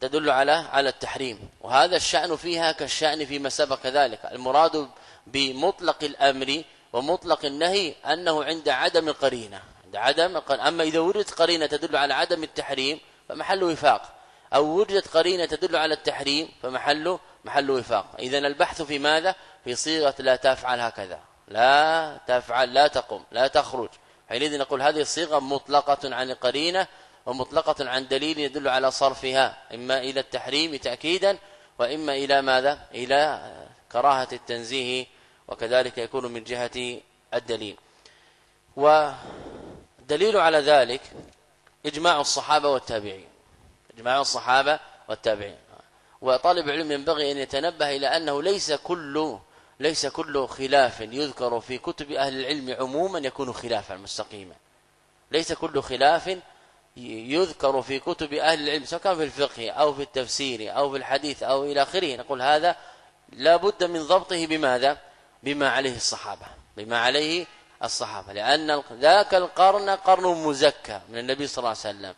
تدل على على التحريم. وهذا الشأن فيها كالشأن فيما سبق ذلك. المراد بمطلق الأمر ومطلق النهي أنه عند عدم القرينة. عند عدم أما إذا وردت قرينة تدل على عدم التحريم فمحل وفاق. أو وجدت قرينة تدل على التحريم فمحله محل وفاق. اذا البحث في ماذا؟ في صيغة لا تفعل هكذا. لا تفعل لا تقم لا تخرج. حينئذ نقول هذه الصيغة مطلقة عن القرينه ومطلقة عن دليل يدل على صرفها إما إلى التحريم تأكيدا وإما إلى ماذا؟ إلى كراهة التنزيه وكذلك يكون من جهة الدليل. ودليل على ذلك إجماع الصحابة والتابعين. إجماع الصحابة والتابعين. وطالب العلم ينبغي أن يتنبه إلى أنه ليس كل ليس كل خلاف يذكر في كتب أهل العلم عموما يكون خلافا مستقيما. ليس كل خلاف يذكر في كتب أهل العلم سواء كان في الفقه أو في التفسير أو في الحديث أو إلى آخره. نقول هذا لا بد من ضبطه بماذا؟ بما عليه الصحابة بما عليه الصحابة. لأن ذاك القرن قرن مزكى من النبي صلى الله عليه وسلم.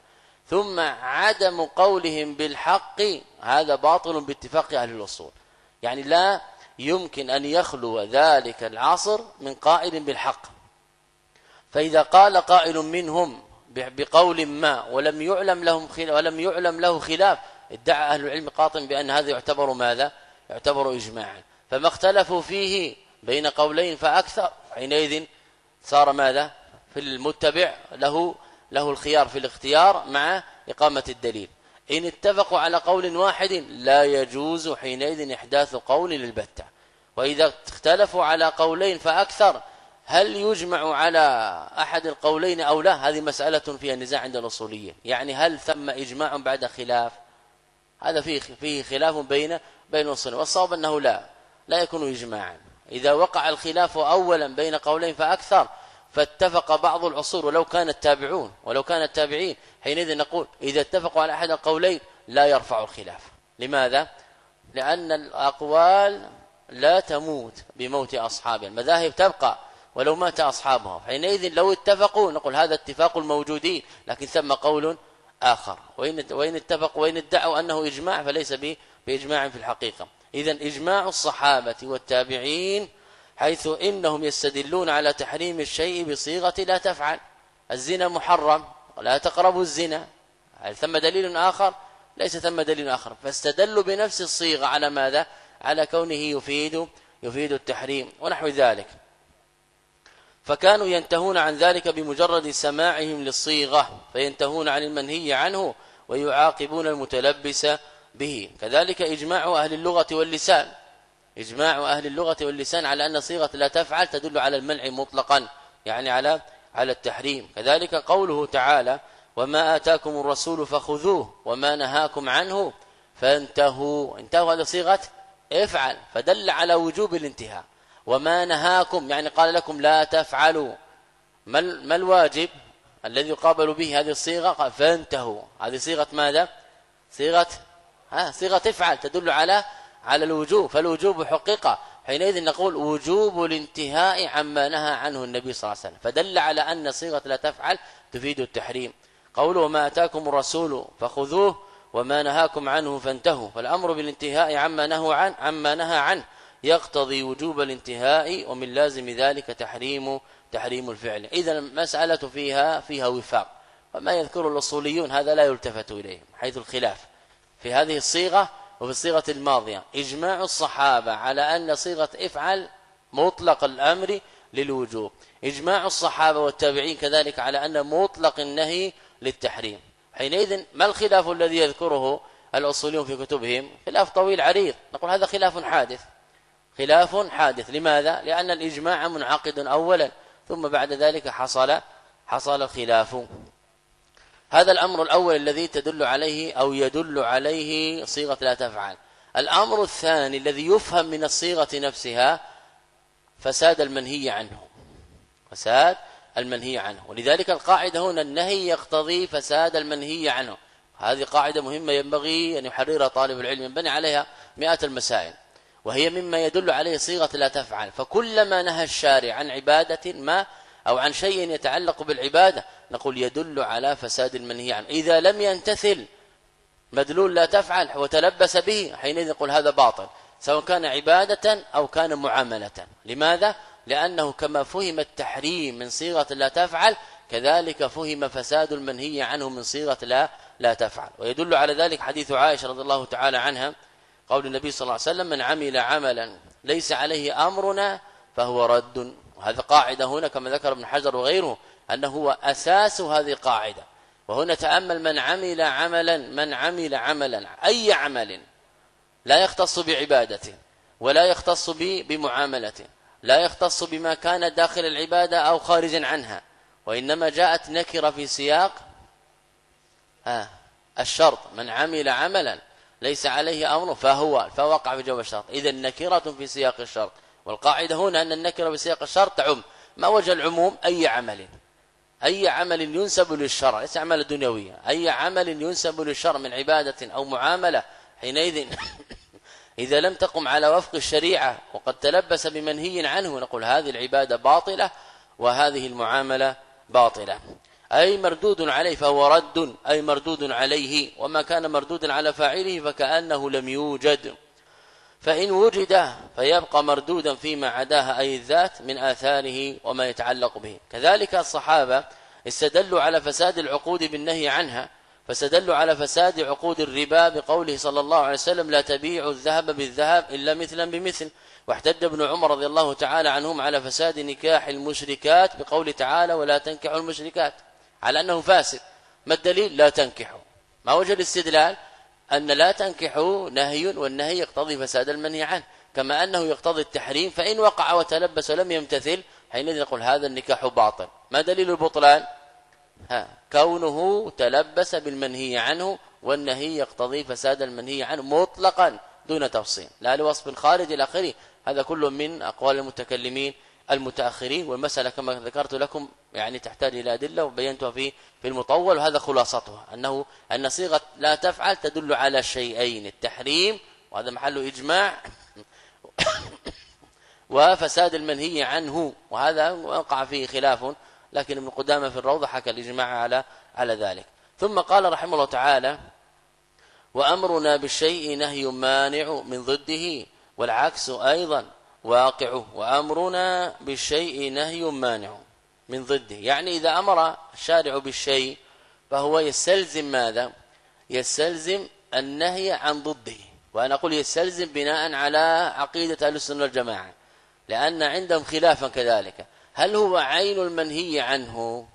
ثم عدم قولهم بالحق هذا باطل باتفاق أهل الأصول. يعني لا يمكن أن يخلو ذلك العصر من قائل بالحق. فإذا قال قائل منهم بقول ما ولم يعلم لهم ولم يعلم له خلاف ادعى أهل العلم قاطن بأن هذا يعتبر ماذا؟ يعتبر اجماعا. فما اختلفوا فيه بين قولين فأكثر حينئذ صار ماذا؟ في المتبع له له الخيار في الاختيار مع إقامة الدليل. إن اتفقوا على قول واحد لا يجوز حينئذ إحداث قول للبتة. وإذا اختلفوا على قولين فأكثر هل يجمع على أحد القولين أو لا؟ هذه مسألة فيها نزاع عند الأصوليين. يعني هل ثم إجماع بعد خلاف؟ هذا فيه فيه خلاف بين بين الأصوليين. والصواب أنه لا لا يكون اجماعا. إذا وقع الخلاف اولا بين قولين فأكثر فاتفق بعض العصور ولو كان التابعون ولو كان التابعين حينئذ نقول إذا اتفقوا على أحد القولين لا يرفع الخلاف. لماذا؟ لأن الأقوال لا تموت بموت اصحابها المذاهب تبقى ولو مات اصحابها حينئذ لو اتفقوا نقول هذا اتفاق الموجودين لكن ثم قول آخر. وإن وإن اتفقوا وإن ادعوا أنه إجماع فليس بإجماع في الحقيقة. إذا إجماع الصحابة والتابعين حيث إنهم يستدلون على تحريم الشيء بصيغة لا تفعل. الزنا محرم ولا تقربوا الزنا. هل ثم دليل آخر؟ ليس ثم دليل آخر. فاستدلوا بنفس الصيغة على ماذا؟ على كونه يفيد يفيد التحريم ونحو ذلك. فكانوا ينتهون عن ذلك بمجرد سماعهم للصيغة فينتهون عن المنهي عنه ويعاقبون المتلبس به. كذلك إجماع أهل اللغة واللسان. إجماع أهل اللغة واللسان على أن صيغة لا تفعل تدل على المنع مطلقا يعني على على التحريم. كذلك قوله تعالى وما آتاكم الرسول فخذوه وما نهاكم عنه فانتهوا. انتهوا هذه صيغة افعل فدل على وجوب الانتهاء. وما نهاكم يعني قال لكم لا تفعلوا. ما ما الواجب الذي يقابل به هذه الصيغة؟ فانتهوا. هذه صيغة ماذا؟ صيغة ها صيغة افعل تدل على على الوجوب فالوجوب حقق حينئذ نقول وجوب الانتهاء عما نهى عنه النبي صلى الله عليه وسلم. فدل على أن صيغة لا تفعل تفيد التحريم. قوله ما آتاكم الرسول فخذوه وما نهاكم عنه فانتهوا. فالأمر بالانتهاء عما نهوا عن عما نهى عنه. يقتضي وجوب الانتهاء ومن لازم ذلك تحريم تحريم الفعل. اذا المسألة فيها فيها وفاق. وما يذكر الأصوليون هذا لا يلتفت إليه حيث الخلاف. في هذه الصيغة وفي الصيغة الماضية إجماع الصحابة على أن صيغة افعل مطلق الأمر للوجوب. إجماع الصحابة والتابعين كذلك على أن مطلق النهي للتحريم. حينئذ ما الخلاف الذي يذكره الأصوليون في كتبهم؟ خلاف طويل عريض. نقول هذا خلاف حادث. خلاف حادث. لماذا؟ لأن الإجماع منعقد أولا ثم بعد ذلك حصل حصل الخلاف. هذا الأمر الأول الذي تدل عليه أو يدل عليه صيغة لا تفعل. الأمر الثاني الذي يفهم من الصيغة نفسها فساد المنهي عنه. فساد المنهي عنه. ولذلك القاعدة هنا النهي يقتضي فساد المنهي عنه. هذه قاعدة مهمة ينبغي أن يحررها طالب العلم ينبني عليها مئات المسائل. وهي مما يدل عليه صيغة لا تفعل. فكلما نهى الشارع عن عبادة ما أو عن شيء يتعلق بالعبادة نقول يدل على فساد المنهي عنه. إذا لم ينتثل مدلول لا تفعل وتلبس به حينئذ نقول هذا باطل. سواء كان عبادة أو كان معاملة. لماذا؟ لأنه كما فهم التحريم من صيغة لا تفعل كذلك فهم فساد المنهي عنه من صيغة لا لا تفعل. ويدل على ذلك حديث عائشة رضي الله تعالى عنها قول النبي صلى الله عليه وسلم من عمل عملا ليس عليه أمرنا فهو رد وهذا قاعدة هنا كما ذكر ابن حجر وغيره أنه هو أساس هذه القاعدة. وهنا تأمل من عمل عملا من عمل عملا أي عمل لا يختص بعبادته ولا يختص بمعاملته لا يختص بما كان داخل العبادة أو خارجا عنها. وإنما جاءت نكرة في سياق آه الشرط من عمل عملا ليس عليه أمر فهو فوقع في جواب الشرط. إذا نكرة في سياق الشرط. والقاعدة هنا أن النكرة في سياق الشرط تعم ما وجه العموم؟ أي عمل؟ أي عمل ينسب للشرع؟ ليس عمل دنيوية أي عمل ينسب للشرع من عبادة أو معاملة؟ حينئذ إذا لم تقم على وفق الشريعة وقد تلبس بمنهي عنه نقول هذه العبادة باطلة وهذه المعاملة باطلة. أي مردود عليه فهو رد أي مردود عليه وما كان مردودا على فاعله فكأنه لم يوجد. فإن وجد فيبقى مردودا فيما عداها أي الذات من آثاره وما يتعلق به. كذلك الصحابة استدلوا على فساد العقود بالنهي عنها فاستدلوا على فساد عقود الربا بقوله صلى الله عليه وسلم لا تبيعوا الذهب بالذهب إلا مثلا بمثل. واحتج ابن عمر رضي الله تعالى عنهم على فساد نكاح المشركات بقول تعالى ولا تنكحوا المشركات على أنه فاسد. ما الدليل؟ لا تنكحوا. ما وجه الاستدلال؟ أن لا تنكحوا نهي والنهي يقتضي فساد المنهي عنه. كما أنه يقتضي التحريم فإن وقع وتلبس ولم يمتثل حينئذ نقول هذا النكاح باطل. ما دليل البطلان؟ ها كونه تلبس بالمنهي عنه والنهي يقتضي فساد المنهي عنه مطلقا دون تفصيل. لا لوصف خارج إلى آخره. هذا كله من أقوال المتكلمين. المتأخرين والمسألة كما ذكرت لكم يعني تحتاج إلى أدلة وبينتها في في المطول وهذا خلاصتها أنه أن صيغة لا تفعل تدل على شيئين التحريم وهذا محل إجماع وفساد المنهي عنه وهذا وقع فيه خلاف لكن ابن قدامة في الروضة حكى الإجماع على على ذلك. ثم قال رحمه الله تعالى وأمرنا بالشيء نهي مانع من ضده والعكس أيضا. واقع وأمرنا بالشيء نهي مانع من ضده. يعني إذا أمر الشارع بالشيء فهو يستلزم ماذا؟ يستلزم النهي عن ضده. وأنا أقول يستلزم بناء على عقيدة أهل السنة والجماعة لأن عندهم خلافا كذلك. هل هو عين المنهي عنه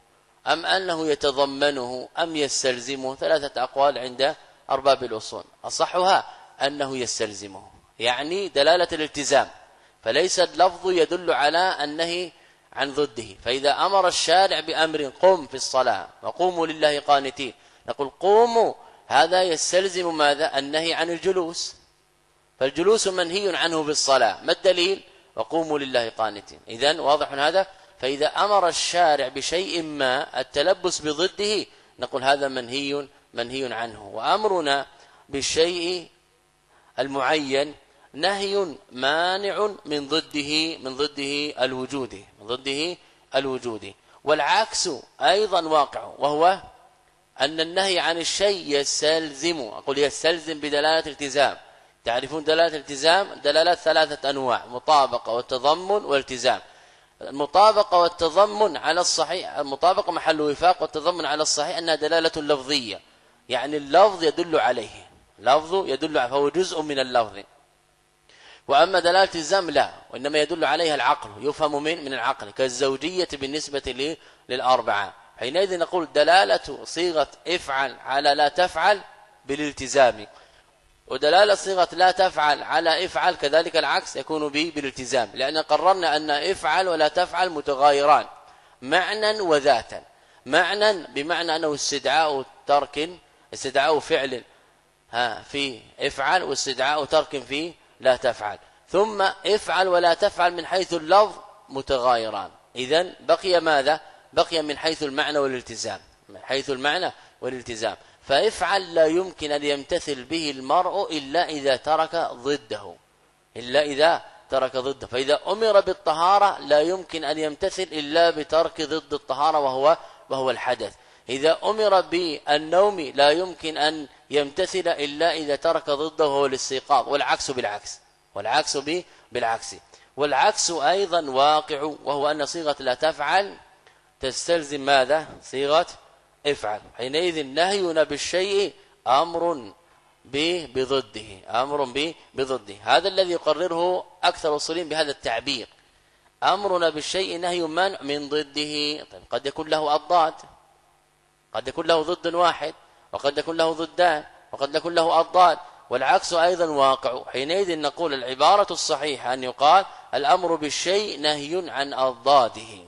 أم أنه يتضمنه أم يستلزمه؟ ثلاثة أقوال عند أرباب الأصول. أصحها أنه يستلزمه يعني دلالة الالتزام. فليس اللفظ يدل على النهي عن ضده. فإذا أمر الشارع بأمر قم في الصلاة وقوموا لله قانتين. نقول قوموا هذا يستلزم ماذا؟ النهي عن الجلوس. فالجلوس منهي عنه في الصلاة. ما الدليل؟ وقوموا لله قانتين. اذا واضح هذا؟ فإذا أمر الشارع بشيء ما التلبس بضده نقول هذا منهي منهي عنه. وأمرنا بالشيء المعين نهي مانع من ضده من ضده الوجود من ضده الوجود. والعكس أيضا واقع وهو أن النهي عن الشيء يستلزم أقول يستلزم بدلالة التزام تعرفون دلالة الالتزام؟ دلالات ثلاثة أنواع مطابقة والتضمن والالتزام. المطابقة والتضمن على الصحيح المطابقة محل وفاق والتضمن على الصحيح أنها دلالة لفظية. يعني اللفظ يدل عليه لفظ يدل عليه فهو جزء من اللفظ. وأما دلالة الالتزام لا وإنما يدل عليها العقل يفهم من من العقل كالزوجية بالنسبة للأربعة. حينئذ نقول دلالة صيغة افعل على لا تفعل بالالتزام. ودلالة صيغة لا تفعل على افعل كذلك العكس يكون به بالالتزام لأن قررنا أن افعل ولا تفعل متغايران معنى وذاتا. معنى بمعنى أنه استدعاء ترك استدعاء فعل ها في افعل واستدعاء ترك في لا تفعل. ثم افعل ولا تفعل من حيث اللفظ متغايران. اذا بقي ماذا؟ بقي من حيث المعنى والالتزام. من حيث المعنى والالتزام. فافعل لا يمكن ان يمتثل به المرء إلا إذا ترك ضده. إلا إذا ترك ضده. فإذا أمر بالطهارة لا يمكن أن يمتثل إلا بترك ضد الطهارة وهو وهو الحدث. إذا أمر بالنوم لا يمكن أن يمتثل إلا إذا ترك ضده الاستيقاظ والعكس بالعكس والعكس بالعكس. والعكس أيضا واقع وهو أن صيغة لا تفعل تستلزم ماذا؟ صيغة افعل. حينئذ نهينا بالشيء أمر بضده أمر بضده. هذا الذي يقرره أكثر الاصوليين بهذا التعبير. أمرنا بالشيء نهي منع من ضده. طيب قد يكون له أضداد قد يكون له ضد واحد. وقد يكون له ضدان وقد يكون له أضداد والعكس أيضا واقع. حينئذ نقول العبارة الصحيحة أن يقال الأمر بالشيء نهي عن أضداده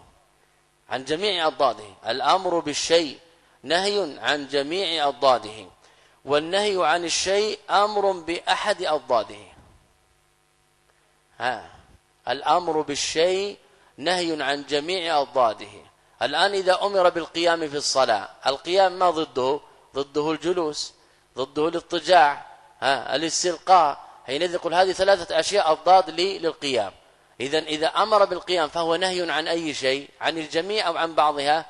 عن جميع أضداده. الأمر بالشيء نهي عن جميع أضداده والنهي عن الشيء أمر بأحد أضداده. ها الأمر بالشيء نهي عن جميع أضداده. الآن إذا أمر بالقيام في الصلاة القيام ما ضده؟ ضده الجلوس ضده الاضطجاع ها الاستلقاء. حينئذ يقول هذه ثلاثة أشياء أضداد لي للقيام. إذا إذا أمر بالقيام فهو نهي عن أي شيء؟ عن الجميع أو عن بعضها؟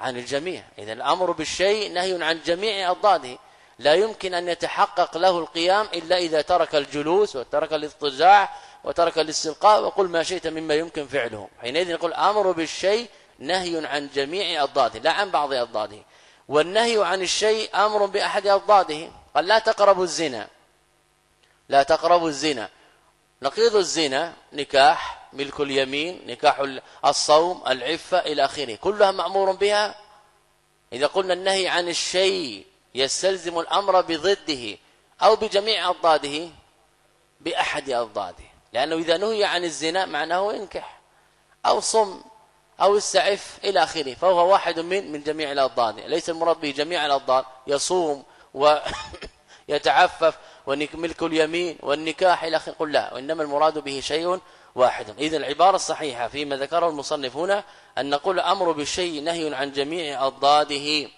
عن الجميع. إذا الأمر بالشيء نهي عن جميع أضداده. لا يمكن أن يتحقق له القيام إلا إذا ترك الجلوس وترك الاضطجاع وترك الاستلقاء وقل ما شئت مما يمكن فعله. حينئذ نقول أمر بالشيء نهي عن جميع أضداده لا عن بعض أضداده. والنهي عن الشيء أمر بأحد أضداده قال لا تقربوا الزنا. لا تقربوا الزنا. نقيض الزنا نكاح ملك اليمين نكاح الصوم العفة إلى آخره. كلها مأمور بها. إذا قلنا النهي عن الشيء يستلزم الأمر بضده أو بجميع أضداده بأحد أضداده. لأنه إذا نهي عن الزنا معناه انكح أو صم. أو استعف إلى آخره. فهو واحد من من جميع الأضداد. ليس المراد به جميع الأضداد. يصوم ويتعفف وملك اليمين والنكاح إلى آخره. قل لا. وإنما المراد به شيء واحد. إذا العبارة الصحيحة فيما ذكره المصنف هنا أن نقول أمر بالشيء نهي عن جميع أضداده.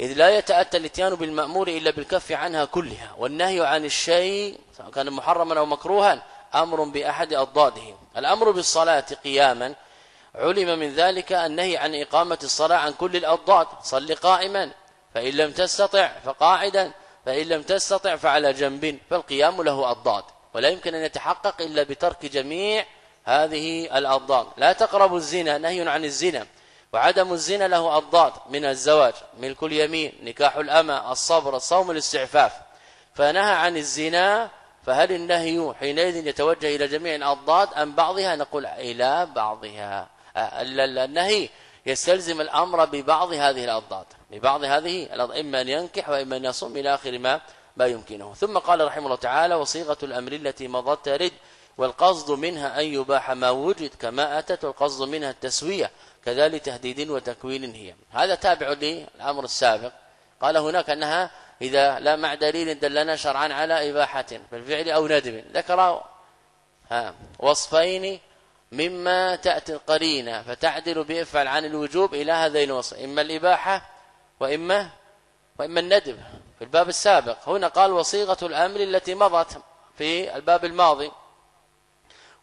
إذ لا يتأتى الاتيان بالمأمور إلا بالكف عنها كلها. والنهي عن الشيء سواء كان محرما أو مكروها أمر بأحد أضداده. الأمر بالصلاة قياما علم من ذلك النهي عن إقامة الصلاة عن كل الأضداد صل قائما. فإن لم تستطع فقاعدا. فإن لم تستطع فعلى جنب. فالقيام له أضداد. ولا يمكن أن يتحقق إلا بترك جميع هذه الأضداد. لا تقربوا الزنا. نهي عن الزنا. وعدم الزنا له أضداد. من الزواج ملك اليمين نكاح الأمة الصبر الصوم الاستعفاف. فنهى عن الزنا. فهل النهي حينئذ يتوجه إلى جميع الأضداد أم بعضها؟ نقول إلى بعضها. النهي يستلزم الأمر ببعض هذه الأضداد ببعض هذه الأضداد إما أن ينكح وإما أن يصوم إلى آخر ما ما يمكنه. ثم قال رحمه الله تعالى وصيغة الأمر التي مضت ترد والقصد منها أن يباح ما وجد كما أتت والقصد منها التسوية كذلك تهديد وتكوين هي. هذا تابع للأمر السابق. قال هناك أنها إذا لا مع دليل دلنا شرعا على إباحة بالفعل أو ندب ذكر وصفين مما تأتي القرينة فتعدل بإفعل عن الوجوب إلى هذين الوصف إما الإباحة وإما وإما الندب. في الباب السابق هنا قال وصيغة الأمر التي مضت في الباب الماضي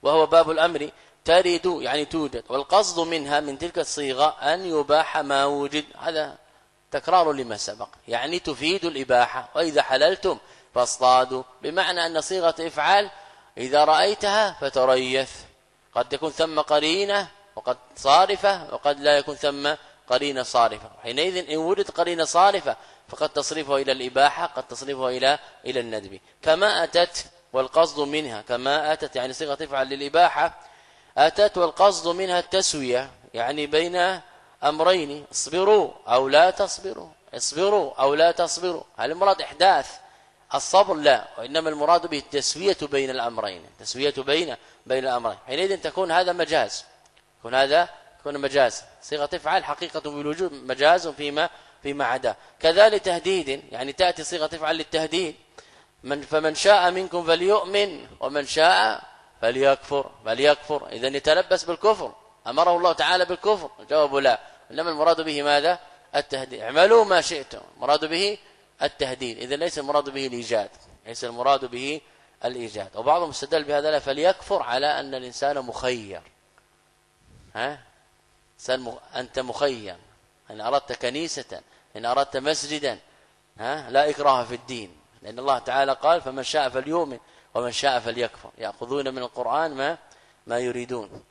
وهو باب الأمر ترد يعني توجد والقصد منها من تلك الصيغة أن يباح ما وجد. هذا تكرار لما سبق يعني تفيد الإباحة وإذا حللتم فاصطادوا بمعنى أن صيغة إفعال إذا رأيتها فتريث. قد تكون ثم قرينة وقد صارفة وقد لا يكون ثم قرينة صارفة. حينئذ إن وجد قرينة صارفة فقد تصرفه إلى الإباحة قد تصرفه إلى إلى الندب. كما أتت والقصد منها كما أتت يعني صيغة تفعل للإباحة أتت والقصد منها التسوية يعني بين أمرين اصبروا أو لا تصبروا اصبروا أو لا تصبروا. هل المراد إحداث؟ الصبر لا وإنما المراد به التسوية بين الأمرين. التسوية بين بين الأمرين. حينئذ تكون هذا مجاز. يكون هذا يكون مجاز. صيغة تفعل حقيقة بالوجود مجاز فيما فيما عدا. كذلك تهديد يعني تأتي صيغة تفعل للتهديد. من فمن شاء منكم فليؤمن ومن شاء فليكفر. فليكفر. إذا يتلبس بالكفر. أمره الله تعالى بالكفر. الجواب لا. إنما المراد به ماذا؟ التهديد. اعملوا ما شئتم. المراد به التهديد. إذا ليس المراد به الإيجاد. ليس المراد به الإيجاد. وبعضهم استدل بهذا فليكفر على أن الإنسان مخير. ها؟ أنت مخير. إن أردت كنيسة إن أردت مسجدا ها؟ لا إكراه في الدين. لأن الله تعالى قال فمن شاء فليؤمن ومن شاء فليكفر. يأخذون من القرآن ما ما يريدون.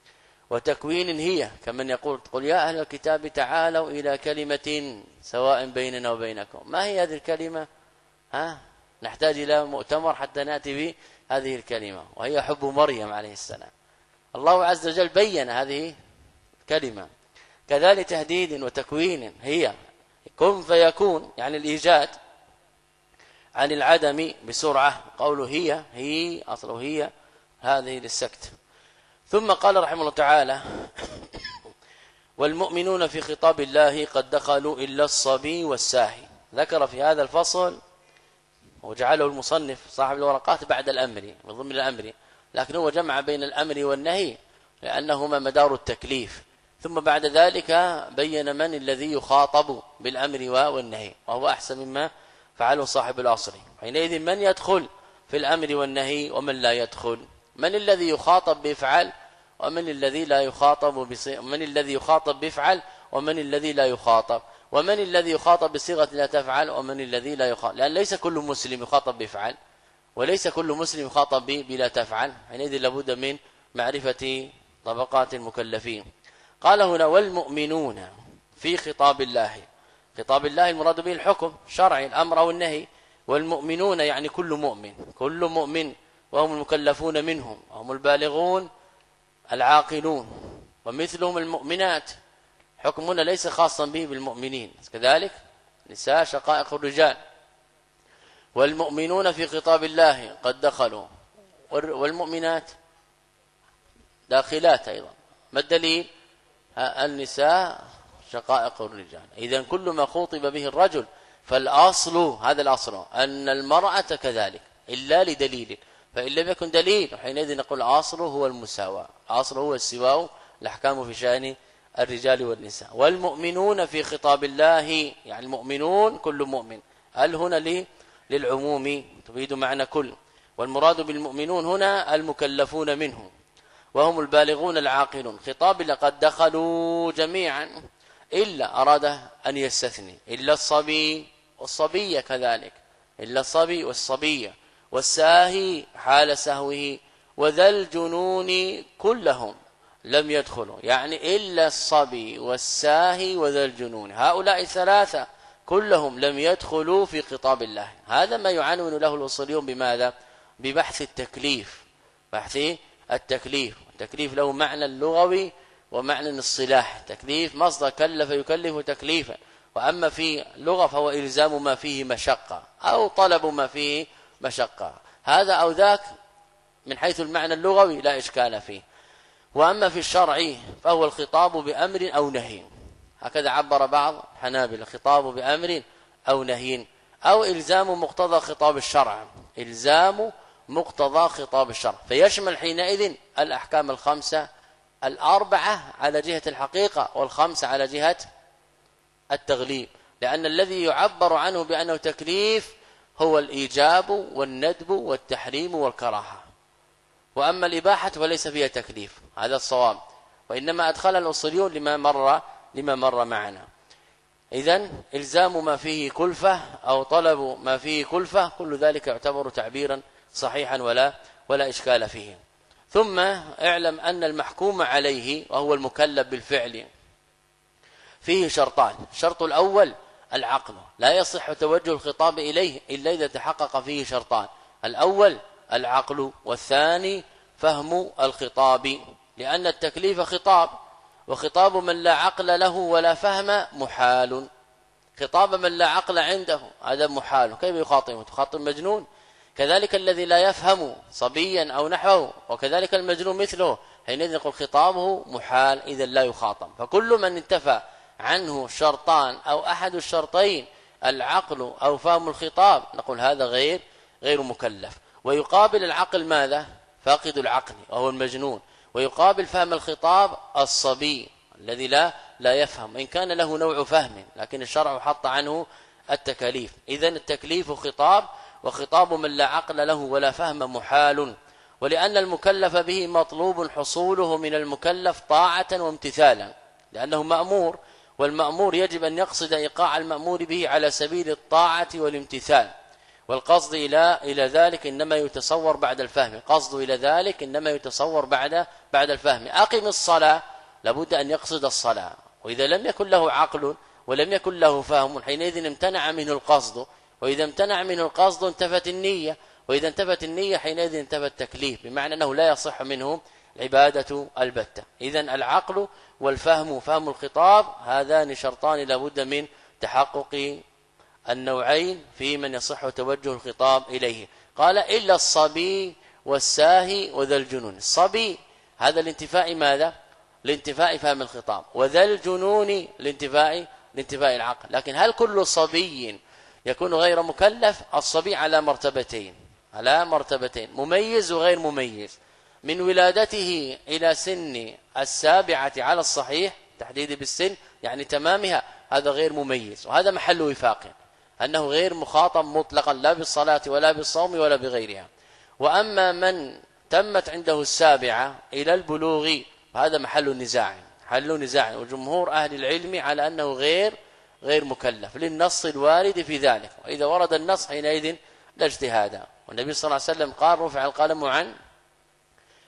وتكوين هي كمن يقول قل يا أهل الكتاب تعالوا إلى كلمة سواء بيننا وبينكم. ما هي هذه الكلمة؟ ها؟ نحتاج إلى مؤتمر حتى نأتي بهذه الكلمة وهي حب مريم عليه السلام. الله عز وجل بين هذه الكلمة كذلك تهديد وتكوين هي كن فيكون يعني الإيجاد عن العدم بسرعة. قوله هي هي أصله هي هذه للسكت. ثم قال رحمه الله تعالى والمؤمنون في خطاب الله قد دخلوا إلا الصبي والساهي. ذكر في هذا الفصل وجعله المصنف صاحب الورقات بعد الأمر من ضمن الأمر. لكن هو جمع بين الأمر والنهي لأنهما مدار التكليف. ثم بعد ذلك بين من الذي يخاطب بالأمر والنهي وهو أحسن مما فعله صاحب الأصل. حينئذ من يدخل في الأمر والنهي ومن لا يدخل؟ من الذي يخاطب بيفعل ومن الذي لا يخاطب من الذي يخاطب بيفعل ومن الذي لا يخاطب؟ ومن الذي يخاطب بصيغة لا تفعل ومن الذي لا يخاطب. لأن ليس كل مسلم يخاطب بيفعل وليس كل مسلم يخاطب بلا تفعل. حينئذ لابد من معرفة طبقات المكلفين. قال هنا والمؤمنون في خطاب الله. خطاب الله المراد به الحكم شرعي الأمر أو النهي. والمؤمنون يعني كل مؤمن كل مؤمن وهم المكلفون منهم وهم البالغون العاقلون ومثلهم المؤمنات. حكمنا ليس خاصا به بالمؤمنين. كذلك نساء شقائق الرجال. والمؤمنون في خطاب الله قد دخلوا. والمؤمنات داخلات أيضا. ما الدليل؟ النساء شقائق الرجال. اذا كل ما خوطب به الرجل فالأصل هذا الأصل أن المرأة كذلك إلا لدليل. فإن لم يكن دليل حينئذ نقول اصله هو المساواة. اصله هو السواء الأحكام في شأن الرجال والنساء. والمؤمنون في خطاب الله يعني المؤمنون كل مؤمن. هل هنا للعموم تفيد معنى كل. والمراد بالمؤمنون هنا المكلفون منهم وهم البالغون العاقلون. خطاب لقد دخلوا جميعا إلا أراد أن يستثني. إلا الصبي والصبية كذلك. إلا الصبي والصبية والساهي حال سهوه وذا الجنون كلهم. لم يدخلوا يعني إلا الصبي والساهي وذا الجنون. هؤلاء الثلاثة كلهم لم يدخلوا في خطاب الله. هذا ما يعنون له الوصوليون بماذا؟ ببحث التكليف. بحث التكليف. التكليف له معنى اللغوي ومعنى الصلاح. تكليف مصدر كلف يكلف تكليفا. وأما في لغة فهو إلزام ما فيه مشقة أو طلب ما فيه مشقة. هذا أو ذاك من حيث المعنى اللغوي لا إشكال فيه. وأما في الشرع فهو الخطاب بأمر أو نهي. هكذا عبر بعض حنابل الخطاب بأمر أو نهي أو إلزام مقتضى خطاب الشرع. إلزام مقتضى خطاب الشرع. فيشمل حينئذ الأحكام الخمسة الأربعة على جهة الحقيقة والخمسة على جهة التغليب. لأن الذي يعبر عنه بأنه تكليف هو الإيجاب والندب والتحريم والكراهة. وأما الإباحة فليس فيها تكليف هذا الصواب. وإنما أدخل الأصوليون لما مر لما مر معنا. إذا إلزام ما فيه كلفة أو طلب ما فيه كلفة كل ذلك يعتبر تعبيرا صحيحا ولا ولا إشكال فيه. ثم اعلم أن المحكوم عليه وهو المكلف بالفعل فيه شرطان. الشرط الأول العقل. لا يصح توجه الخطاب إليه إلا إذا تحقق فيه شرطان. الأول العقل والثاني فهم الخطاب لأن التكليف خطاب وخطاب من لا عقل له ولا فهم محال. خطاب من لا عقل عنده هذا محال. كيف يخاطبه؟ تخاطب مجنون. كذلك الذي لا يفهم صبيا أو نحوه وكذلك المجنون مثله. حينئذ نقول خطابه محال إذا لا يخاطب. فكل من انتفى عنه شرطان أو أحد الشرطين العقل أو فهم الخطاب نقول هذا غير غير مكلف. ويقابل العقل ماذا؟ فاقد العقل وهو المجنون. ويقابل فهم الخطاب الصبي الذي لا لا يفهم. إن كان له نوع فهم لكن الشرع حط عنه التكاليف. إذا التكليف خطاب وخطاب من لا عقل له ولا فهم محال. ولأن المكلف به مطلوب حصوله من المكلف طاعة وامتثالا لأنه مأمور. والمأمور يجب أن يقصد إيقاع المأمور به على سبيل الطاعة والامتثال. والقصد إلى إلى ذلك إنما يتصور بعد الفهم. قصد إلى ذلك إنما يتصور بعد بعد الفهم. أقم الصلاة لابد أن يقصد الصلاة. وإذا لم يكن له عقل ولم يكن له فهم حينئذ امتنع منه القصد. وإذا امتنع منه القصد انتفت النية. وإذا انتفت النية حينئذ انتفى التكليف بمعنى أنه لا يصح منه عبادة البتة. إذا العقل والفهم فهم الخطاب هذان شرطان لابد من تحقق النوعين في من يصح توجه الخطاب إليه. قال إلا الصبي والساهي وذا الجنون. الصبي هذا الانتفاء ماذا؟ لانتفاء فهم الخطاب. وذا الجنون لانتفاء لانتفاء العقل. لكن هل كل صبي يكون غير مكلف؟ الصبي على مرتبتين. على مرتبتين. مميز وغير مميز. من ولادته إلى سن السابعة على الصحيح تحديد بالسن يعني تمامها هذا غير مميز. وهذا محل وفاق. أنه غير مخاطب مطلقا لا بالصلاة ولا بالصوم ولا بغيرها. وأما من تمت عنده السابعة إلى البلوغ فهذا محل نزاع حل نزاع. وجمهور أهل العلم على أنه غير غير مكلف للنص الوارد في ذلك. وإذا ورد النص حينئذ لا اجتهاد. والنبي صلى الله عليه وسلم قال رفع القلم عن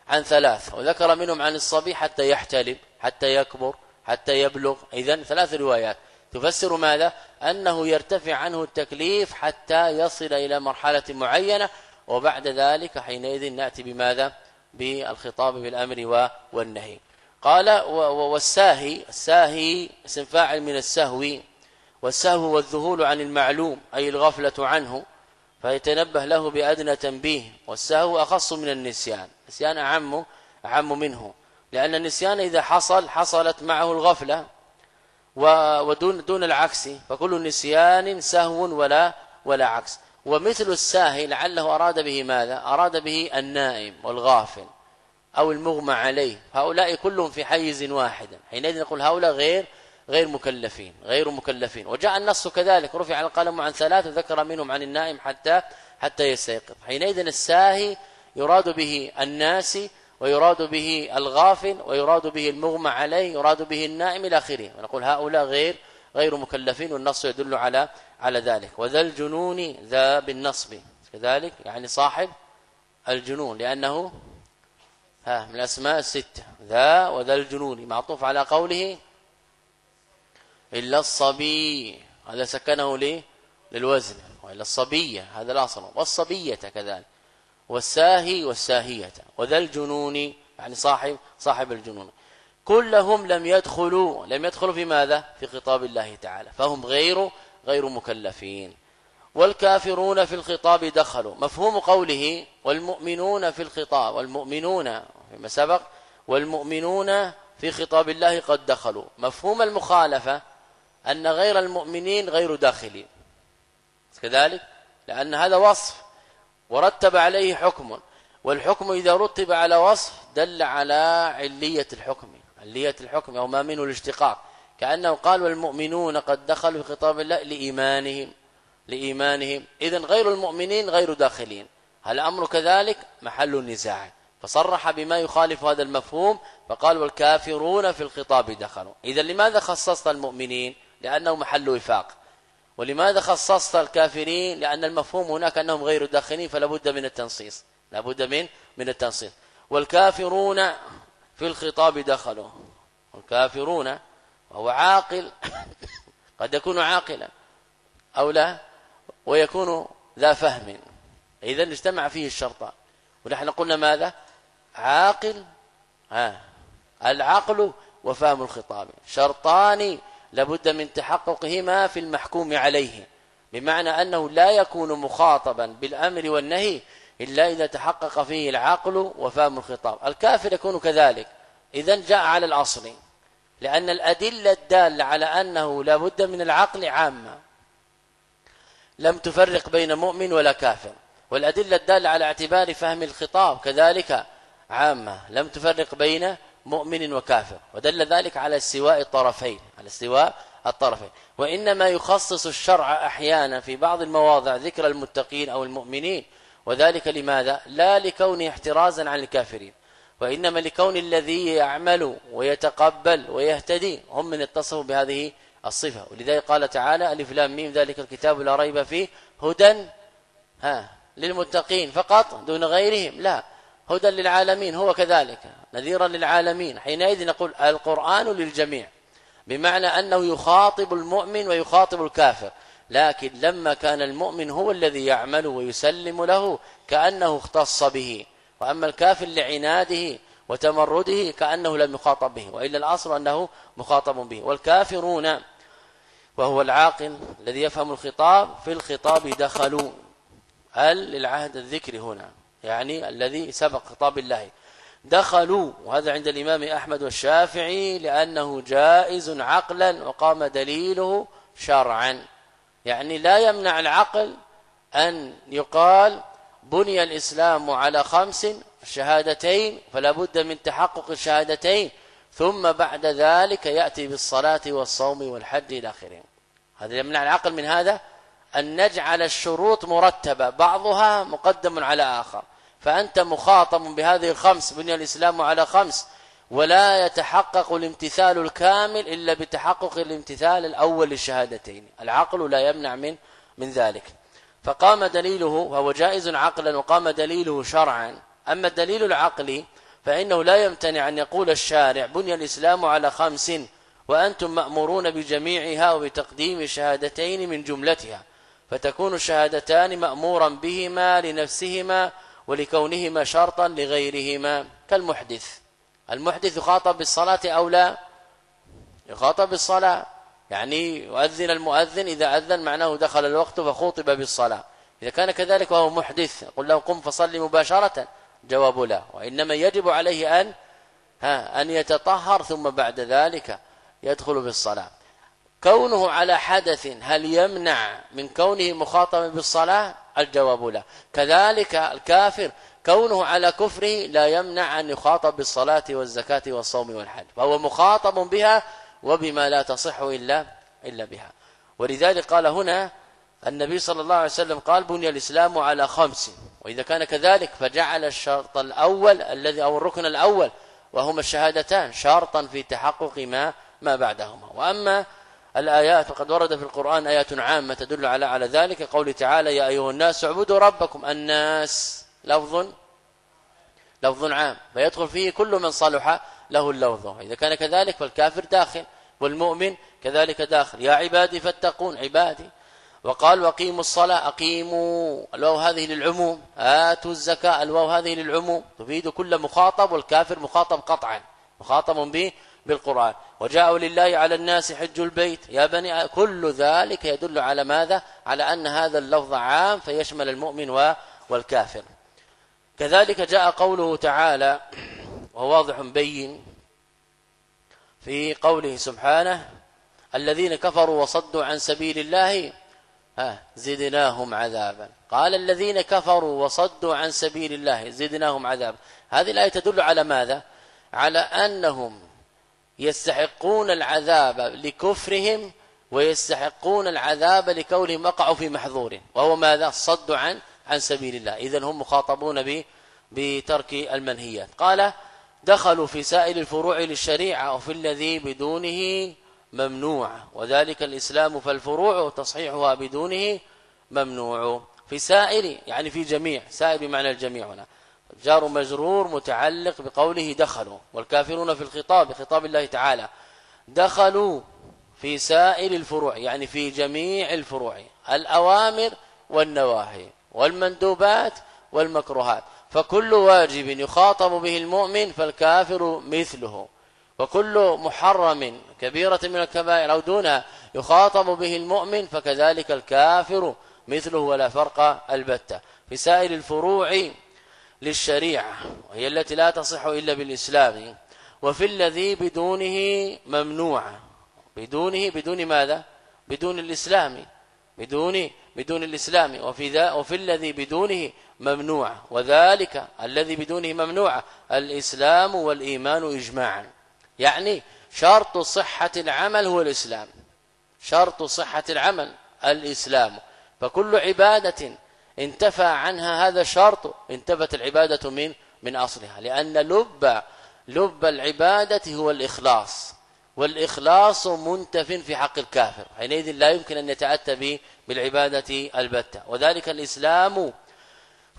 عن ثلاث وذكر منهم عن الصبي حتى يحتلم حتى يكبر حتى يبلغ. اذا ثلاث روايات. تفسر ماذا؟ أنه يرتفع عنه التكليف حتى يصل إلى مرحلة معينة وبعد ذلك حينئذ نأتي بماذا؟ بالخطاب بالأمر والنهي. قال والساهي الساهي اسم فاعل من السهو والسهو والذهول عن المعلوم أي الغفلة عنه فيتنبه له بأدنى تنبيه والسهو أخص من النسيان. النسيان أعم أعم منه لأن النسيان إذا حصل حصلت معه الغفلة ودون دون العكس. فكل نسيان سهو ولا ولا عكس. ومثل الساهي لعله أراد به ماذا؟ أراد به النائم والغافل أو المغمى عليه. هؤلاء كلهم في حيز واحد. حينئذ نقول هؤلاء غير غير مكلفين غير مكلفين. وجاء النص كذلك. رفع القلم عن ثلاث وذكر منهم عن النائم حتى حتى يستيقظ. حينئذ الساهي يراد به الناس ويراد به الغافل ويراد به المغمى عليه يراد به النائم إلى آخره. ونقول هؤلاء غير غير مكلفين والنص يدل على على ذلك. وذا الجنون ذا بالنصب. كذلك يعني صاحب الجنون لأنه ها من الأسماء الستة. ذا وذا الجنون معطوف على قوله إلا الصبي. هذا سكنه ليه للوزن وإلا الصبية هذا الأصل. والصبية كذلك. والساهي والساهية. وذا الجنون يعني صاحب صاحب الجنون. كلهم لم يدخلوا لم يدخلوا في ماذا؟ في خطاب الله تعالى. فهم غير غير مكلفين. والكافرون في الخطاب دخلوا. مفهوم قوله والمؤمنون في الخطاب والمؤمنون فيما سبق والمؤمنون في خطاب الله قد دخلوا. مفهوم المخالفة أن غير المؤمنين غير داخلين. كذلك؟ لأن هذا وصف ورتب عليه حكم. والحكم إذا رتب على وصف دل على علية الحكم. علية الحكم أو ما منه الاشتقاق. كأنه قال والمؤمنون قد دخلوا في خطاب الله لإيمانهم. لإيمانهم. إذا غير المؤمنين غير داخلين. هل الأمر كذلك؟ محل النزاع فصرح بما يخالف هذا المفهوم. فقال والكافرون في الخطاب دخلوا. إذا لماذا خصصت المؤمنين؟ لأنه محل وفاق. ولماذا خصصت الكافرين؟ لأن المفهوم هناك أنهم غير داخلين فلا بد من التنصيص. لا بد من من التنصيص. والكافرون في الخطاب دخلوا. والكافرون وهو عاقل قد يكون عاقلا أو لا ويكون ذا فهم. إذا اجتمع فيه الشرطان ونحن قلنا ماذا؟ عاقل ها العقل وفهم الخطاب. شرطان لابد من تحققهما في المحكوم عليه بمعنى أنه لا يكون مخاطبا بالأمر والنهي إلا إذا تحقق فيه العقل وفهم الخطاب. الكافر يكون كذلك إذا جاء على الأصل لأن الأدلة الدالة على أنه لا بد من العقل عامة لم تفرق بين مؤمن ولا كافر. والأدلة الدالة على اعتبار فهم الخطاب كذلك عامة لم تفرق بين مؤمن وكافر ودل ذلك على استواء الطرفين على استواء الطرفين. وإنما يخصص الشرع أحيانا في بعض المواضع ذكر المتقين أو المؤمنين وذلك لماذا؟ لا لكونه احترازا عن الكافرين وإنما لكون الذي يعمل ويتقبل ويهتدي هم من اتصفوا بهذه الصفة. ولذلك قال تعالى ألف لام ميم ذلك الكتاب لا ريب فيه هدى ها للمتقين فقط دون غيرهم لا. هدى للعالمين هو كذلك نذيرا للعالمين. حينئذ نقول القرآن للجميع بمعنى أنه يخاطب المؤمن ويخاطب الكافر. لكن لما كان المؤمن هو الذي يعمل ويسلم له كأنه اختص به. وأما الكافر لعناده وتمرده كأنه لم يخاطب به. وإلا الأصل أنه مخاطب به. والكافرون وهو العاقل الذي يفهم الخطاب في الخطاب دخلوا. هل للعهد الذكر هنا؟ يعني الذي سبق خطاب الله. دخلوا وهذا عند الإمام أحمد والشافعي لأنه جائز عقلا وقام دليله شرعا. يعني لا يمنع العقل أن يقال بني الإسلام على خمس شهادتين فلا بد من تحقق الشهادتين. ثم بعد ذلك يأتي بالصلاة والصوم والحج إلى آخره. هذا يمنع العقل من هذا؟ أن نجعل الشروط مرتبة بعضها مقدم على آخر. فأنت مخاطب بهذه الخمس بني الإسلام على خمس ولا يتحقق الامتثال الكامل إلا بتحقق الامتثال الأول للشهادتين. العقل لا يمنع من من ذلك. فقام دليله وهو جائز عقلا وقام دليله شرعا. أما الدليل العقلي فإنه لا يمتنع أن يقول الشارع بني الإسلام على خمس وأنتم مأمورون بجميعها وبتقديم شهادتين من جملتها. فتكون الشهادتان مأمورا بهما لنفسهما ولكونهما شرطا لغيرهما كالمحدث. المحدث يخاطب بالصلاة أو لا؟ يخاطب بالصلاة. يعني يؤذن المؤذن إذا أذن معناه دخل الوقت فخوطب بالصلاة. إذا كان كذلك وهو محدث قل له قم فصل مباشرة جواب لا. وإنما يجب عليه أن ها أن يتطهر ثم بعد ذلك يدخل بالصلاة. كونه على حدث هل يمنع من كونه مخاطبا بالصلاة؟ الجواب لا. كذلك الكافر كونه على كفره لا يمنع أن يخاطب بالصلاة والزكاة والصوم والحج. فهو مخاطب بها وبما لا تصح إلا إلا بها. ولذلك قال هنا النبي صلى الله عليه وسلم قال بني الإسلام على خمس. وإذا كان كذلك فجعل الشرط الأول الذي أو الركن الأول وهما الشهادتان شرطا في تحقق ما ما بعدهما. وأما الآيات وقد ورد في القرآن آيات عامة تدل على على ذلك. قول تعالى يا أيها الناس اعبدوا ربكم. الناس لفظ لفظ عام. فيدخل فيه كل من صلح له اللفظ. إذا كان كذلك فالكافر داخل والمؤمن كذلك داخل. يا عبادي فاتقون عبادي. وقال وقيموا الصلاة. أقيموا. الواو هذه للعموم. آتوا الزكاة. الواو هذه للعموم. تفيد كل مخاطب. والكافر مخاطب قطعا. مخاطب به بالقرآن. وجاءوا لله على الناس حج البيت. يا بني كل ذلك يدل على ماذا؟ على أن هذا اللفظ عام فيشمل المؤمن والكافر. كذلك جاء قوله تعالى وهو واضح بين في قوله سبحانه الذين كفروا وصدوا عن سبيل الله ها زدناهم عذابا. قال الذين كفروا وصدوا عن سبيل الله زدناهم عذابا. هذه الآية تدل على ماذا؟ على أنهم يستحقون العذاب لكفرهم ويستحقون العذاب لكونهم وقعوا في محظور. وهو ماذا؟ الصد عن عن سبيل الله. اذا هم مخاطبون به بترك المنهيات. قال دخلوا في سائر الفروع للشريعة وفي الذي بدونه ممنوع. وذلك الإسلام فالفروع تصحيحها بدونه ممنوع. في سائر يعني في جميع. سائر بمعنى الجميع هنا. جار مجرور متعلق بقوله دخلوا والكافرون في الخطاب خطاب الله تعالى دخلوا في سائر الفروع يعني في جميع الفروع الأوامر والنواهي والمندوبات والمكروهات. فكل واجب يخاطب به المؤمن فالكافر مثله. وكل محرم كبيرة من الكبائر أو دونها يخاطب به المؤمن فكذلك الكافر مثله ولا فرق البتة. في سائر الفروع للشريعة وهي التي لا تصح إلا بالإسلام وفي الذي بدونه ممنوع. بدونه بدون ماذا؟ بدون الإسلام. بدون بدون الإسلام. وفي ذا وفي الذي بدونه ممنوع. وذلك الذي بدونه ممنوع الإسلام والإيمان إجماعا. يعني شرط صحة العمل هو الإسلام. شرط صحة العمل الإسلام. فكل عبادة انتفى عنها هذا الشرط انتفت العبادة من من أصلها لأن لب لب العبادة هو الإخلاص والإخلاص منتف في حق الكافر حينئذ لا يمكن أن يتأتى بالعبادة البتة وذلك الإسلام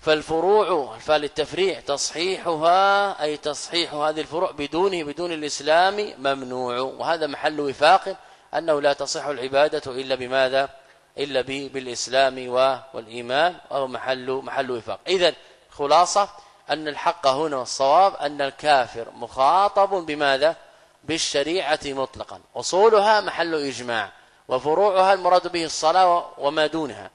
فالفروع فالتفريع تصحيحها أي تصحيح هذه الفروع بدونه بدون الإسلام ممنوع وهذا محل وفاق أنه لا تصح العبادة إلا بماذا؟ إلا بالإسلام والإيمان وهو محل محل وفاق. إذا خلاصة أن الحق هنا والصواب أن الكافر مخاطب بماذا؟ بالشريعة مطلقا. أصولها محل إجماع وفروعها المراد به الصلاة وما دونها.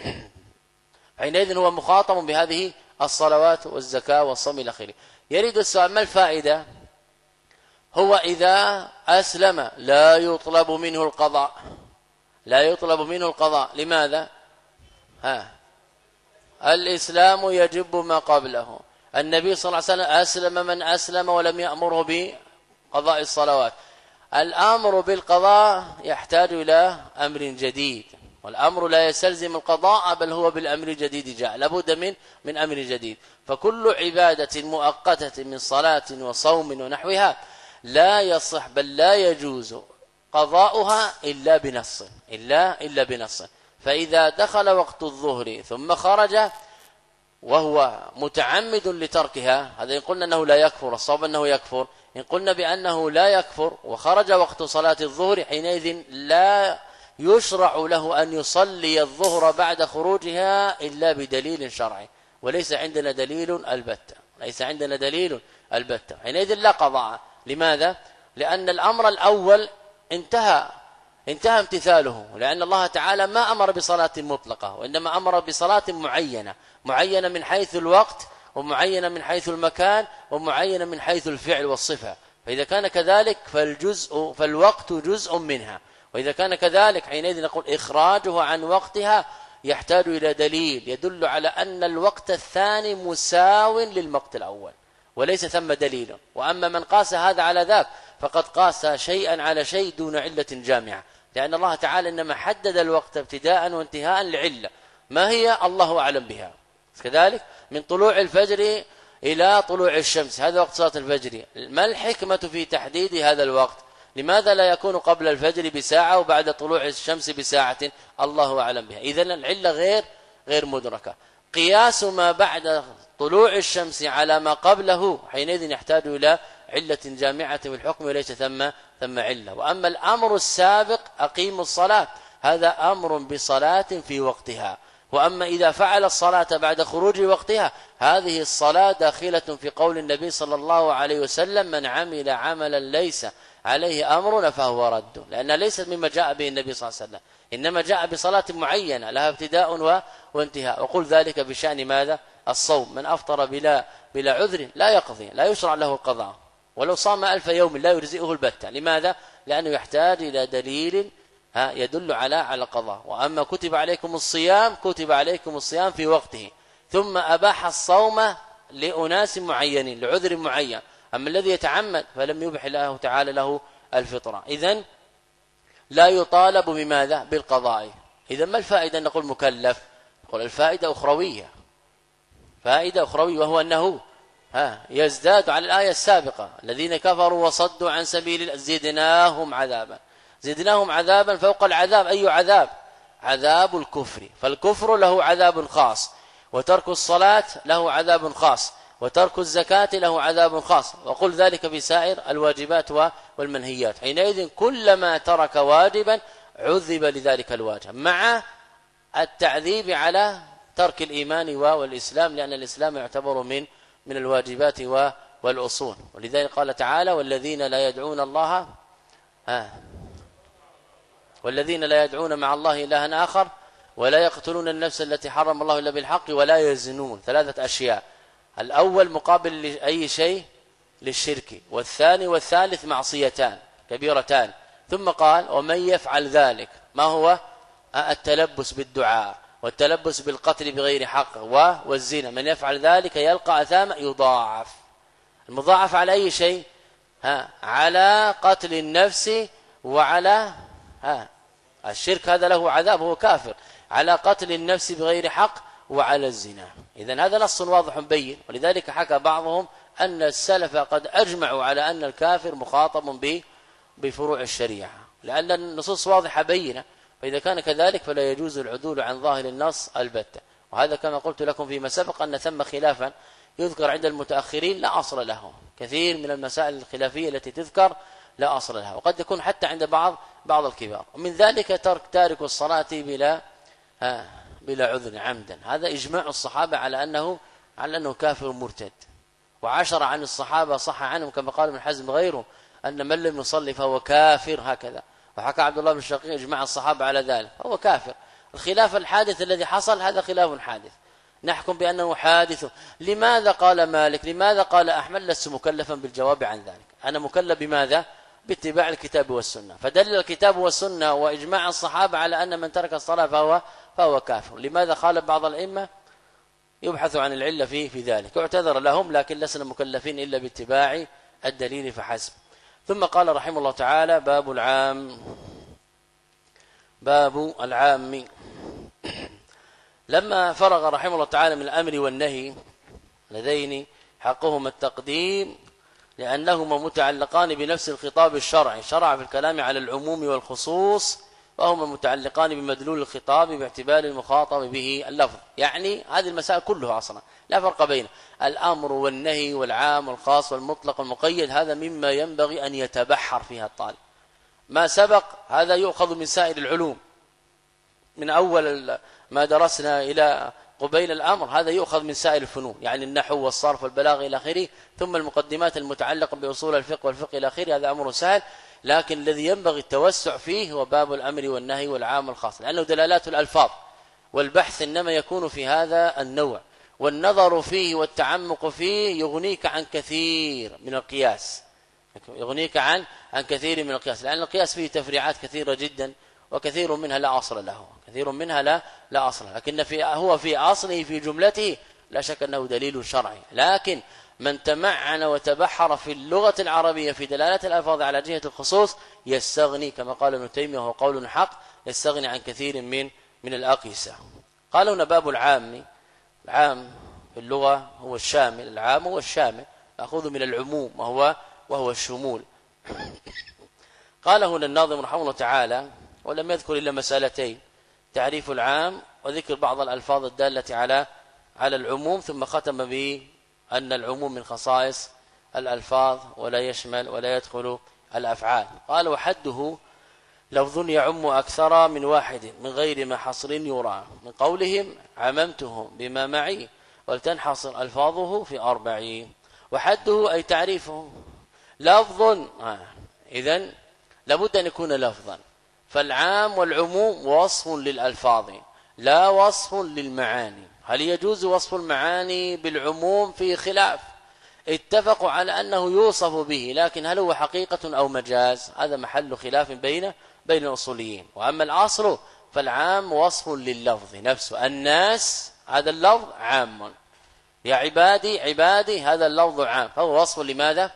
حينئذ هو مخاطب بهذه الصلوات والزكاة والصوم إلى آخره. يريد السؤال ما الفائدة؟ هو إذا أسلم لا يطلب منه القضاء. لا يطلب منه القضاء. لماذا؟ ها. الإسلام يجب ما قبله. النبي صلى الله عليه وسلم أسلم من أسلم ولم يأمره بقضاء الصلوات. الأمر بالقضاء يحتاج إلى أمر جديد. والأمر لا يستلزم القضاء بل هو بالأمر الجديد جاء. لابد من من أمر جديد. فكل عبادة مؤقتة من صلاة وصوم ونحوها لا يصح بل لا يجوز قضاؤها إلا بنص إلا إلا بنص. فإذا دخل وقت الظهر ثم خرج وهو متعمد لتركها هذا إن قلنا أنه لا يكفر الصواب أنه يكفر. إن قلنا بأنه لا يكفر وخرج وقت صلاة الظهر حينئذ لا يشرع له أن يصلي الظهر بعد خروجها إلا بدليل شرعي. وليس عندنا دليل البتة ليس عندنا دليل البتة. حينئذ لا قضاء. لماذا؟ لأن الأمر الأول انتهى. انتهى امتثاله لأن الله تعالى ما أمر بصلاة مطلقة وإنما أمر بصلاة معينة معينة من حيث الوقت ومعينة من حيث المكان ومعينة من حيث الفعل والصفة. فإذا كان كذلك فالجزء فالوقت جزء منها. وإذا كان كذلك حينئذ نقول إخراجه عن وقتها يحتاج إلى دليل يدل على أن الوقت الثاني مساو للوقت الأول وليس ثم دليل. وأما من قاس هذا على ذاك فقد قاس شيئا على شيء دون علة جامعة. لأن الله تعالى إنما حدد الوقت ابتداء وانتهاء لعلة. ما هي؟ الله أعلم بها. كذلك من طلوع الفجر إلى طلوع الشمس. هذا وقت صلاة الفجر. ما الحكمة في تحديد هذا الوقت؟ لماذا لا يكون قبل الفجر بساعة وبعد طلوع الشمس بساعة؟ الله أعلم بها. إذا العلة غير غير مدركة. قياس ما بعد طلوع الشمس على ما قبله حينئذ يحتاج إلى علة جامعة في الحكم وليس ثم ثم علة. وأما الأمر السابق أقيموا الصلاة. هذا أمر بصلاة في وقتها. وأما إذا فعل الصلاة بعد خروج وقتها هذه الصلاة داخلة في قول النبي صلى الله عليه وسلم من عمل عملا ليس عليه أمرنا فهو رد. لأنها ليست مما جاء به النبي صلى الله عليه وسلم. إنما جاء بصلاة معينة لها ابتداء وانتهاء. وقل ذلك بشأن ماذا؟ الصوم. من أفطر بلا بلا عذر لا يقضي لا يشرع له القضاء ولو صام ألف يوم لا يجزئه البتة. لماذا؟ لأنه يحتاج إلى دليل ها يدل على على قضاء. وأما كتب عليكم الصيام كتب عليكم الصيام في وقته. ثم أباح الصوم لأناس معينين لعذر معين. أما الذي يتعمد فلم يبح الله تعالى له الفطرة. اذا لا يطالب بماذا؟ بالقضاء. اذا ما الفائدة أن نقول مكلف؟ نقول الفائدة أخروية. فائدة أخروية وهو أنه ها يزداد على الآية السابقة. الذين كفروا وصدوا عن سبيل زدناهم عذابا. زدناهم عذابا فوق العذاب. أي عذاب؟ عذاب الكفر. فالكفر له عذاب خاص وترك الصلاة له عذاب خاص وترك الزكاة له عذاب خاص. وقل ذلك في سائر الواجبات والمنهيات. حينئذ كلما ترك واجبا عذب لذلك الواجب مع التعذيب على ترك الإيمان والإسلام لأن الإسلام يعتبر من من الواجبات والأصول. ولذلك قال تعالى والذين لا يدعون الله آه. والذين لا يدعون مع الله إلها آخر ولا يقتلون النفس التي حرم الله إلا بالحق ولا يزنون. ثلاثة أشياء. الأول مقابل لأي شيء؟ للشرك. والثاني والثالث معصيتان كبيرتان. ثم قال ومن يفعل ذلك ما هو؟ التلبس بالدعاء. والتلبس بالقتل بغير حق والزنا. من يفعل ذلك يلقى أثاما يضاعف. المضاعف على أي شيء؟ ها على قتل النفس وعلى ها الشرك هذا له عذاب هو كافر. على قتل النفس بغير حق وعلى الزنا. اذا هذا نص واضح بين. ولذلك حكى بعضهم أن السلف قد أجمعوا على أن الكافر مخاطب به بفروع الشريعة. لأن النصوص واضحة بينة. فإذا كان كذلك فلا يجوز العدول عن ظاهر النص البتة. وهذا كما قلت لكم فيما سبق أن ثم خلافا يذكر عند المتأخرين لا أصل له كثير من المسائل الخلافية التي تذكر لا أصل لها. وقد يكون حتى عند بعض بعض الكبار. ومن ذلك ترك تارك الصلاة بلا بلا عذر عمدا. هذا إجماع الصحابة على أنه على أنه كافر مرتد. وعشر عن الصحابة صح عنهم كما قال ابن حزم غيره أن من لم يصلي فهو كافر هكذا. وحكى عبد الله بن الشقيق إجماع الصحابة على ذلك هو كافر. الخلاف الحادث الذي حصل هذا خلاف حادث. نحكم بأنه حادث. لماذا قال مالك؟ لماذا قال أحمد؟ لست مكلفا بالجواب عن ذلك. أنا مكلف بماذا؟ باتباع الكتاب والسنة. فدل الكتاب والسنة وإجماع الصحابة على أن من ترك الصلاة فهو فهو كافر. لماذا خالف بعض الأئمة؟ يبحث عن العلة فيه في ذلك. اعتذر لهم لكن لسنا مكلفين إلا باتباع الدليل فحسب. ثم قال رحمه الله تعالى باب العام. باب العام. لما فرغ رحمه الله تعالى من الأمر والنهي لدين حقهما التقديم لأنهما متعلقان بنفس الخطاب الشرعي شرع في الكلام على العموم والخصوص وهما متعلقان بمدلول الخطاب باعتبار المخاطب به اللفظ. يعني هذه المسائل كلها أصلا لا فرق بين الأمر والنهي والعام والخاص والمطلق والمقيد هذا مما ينبغي أن يتبحر فيها الطالب. ما سبق هذا يؤخذ من سائر العلوم. من أول ما درسنا إلى قبيل الأمر هذا يؤخذ من سائر الفنون. يعني النحو والصرف والبلاغه إلى آخره ثم المقدمات المتعلقة بأصول الفقه والفقه إلى آخره هذا أمر سهل. لكن الذي ينبغي التوسع فيه هو باب الأمر والنهي والعام والخاص لأنه دلالات الألفاظ والبحث إنما يكون في هذا النوع والنظر فيه والتعمق فيه يغنيك عن كثير من القياس يغنيك عن عن كثير من القياس لأن القياس فيه تفريعات كثيرة جدا وكثير منها لا أصل له كثير منها لا لا أصل لكن في هو في أصله في جملته لا شك أنه دليل شرعي لكن من تمعن وتبحر في اللغة العربية في دلالة الألفاظ على جهة الخصوص يستغني كما قال ابن تيمية وهو قول حق يستغني عن كثير من من الأقيسة. قالوا هنا باب العام العام في اللغة هو الشامل العام هو الشامل مأخوذ من العموم وهو وهو الشمول. قال هنا الناظم رحمه الله تعالى ولم يذكر إلا مسألتين تعريف العام وذكر بعض الألفاظ الدالة على على العموم ثم ختم به أن العموم من خصائص الألفاظ ولا يشمل ولا يدخل الأفعال. قال وحده لفظ يعم أكثر من واحد من غير ما حصر يرى. من قولهم عممته بما معي ولتنحصر ألفاظه في أربع وحده أي تعريفه لفظ آه. إذن لابد أن يكون لفظا. فالعام والعموم وصف للألفاظ لا وصف للمعاني. هل يجوز وصف المعاني بالعموم في خلاف؟ اتفقوا على أنه يوصف به لكن هل هو حقيقة أو مجاز؟ هذا محل خلاف بين بين الأصوليين. وأما الأصل فالعام وصف لللفظ نفسه. الناس هذا اللفظ عام. يا عبادي عبادي هذا اللفظ عام. فهو وصف لماذا؟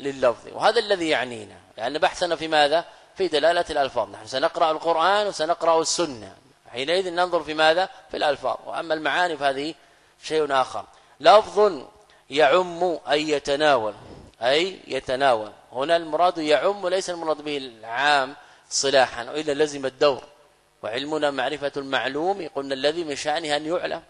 لللفظ. وهذا الذي يعنينا. لأن بحثنا في ماذا؟ في دلالة الألفاظ. نحن سنقرأ القرآن وسنقرأ السنة. حينئذ ننظر في ماذا؟ في الألفاظ. وأما المعاني فهذه شيء آخر. لفظ يعم أي يتناول. أي يتناول. هنا المراد يعم ليس المراد به العام صلاحا وإلا لزم الدور. وعلمنا معرفة المعلوم قلنا الذي من شأنه أن يعلم.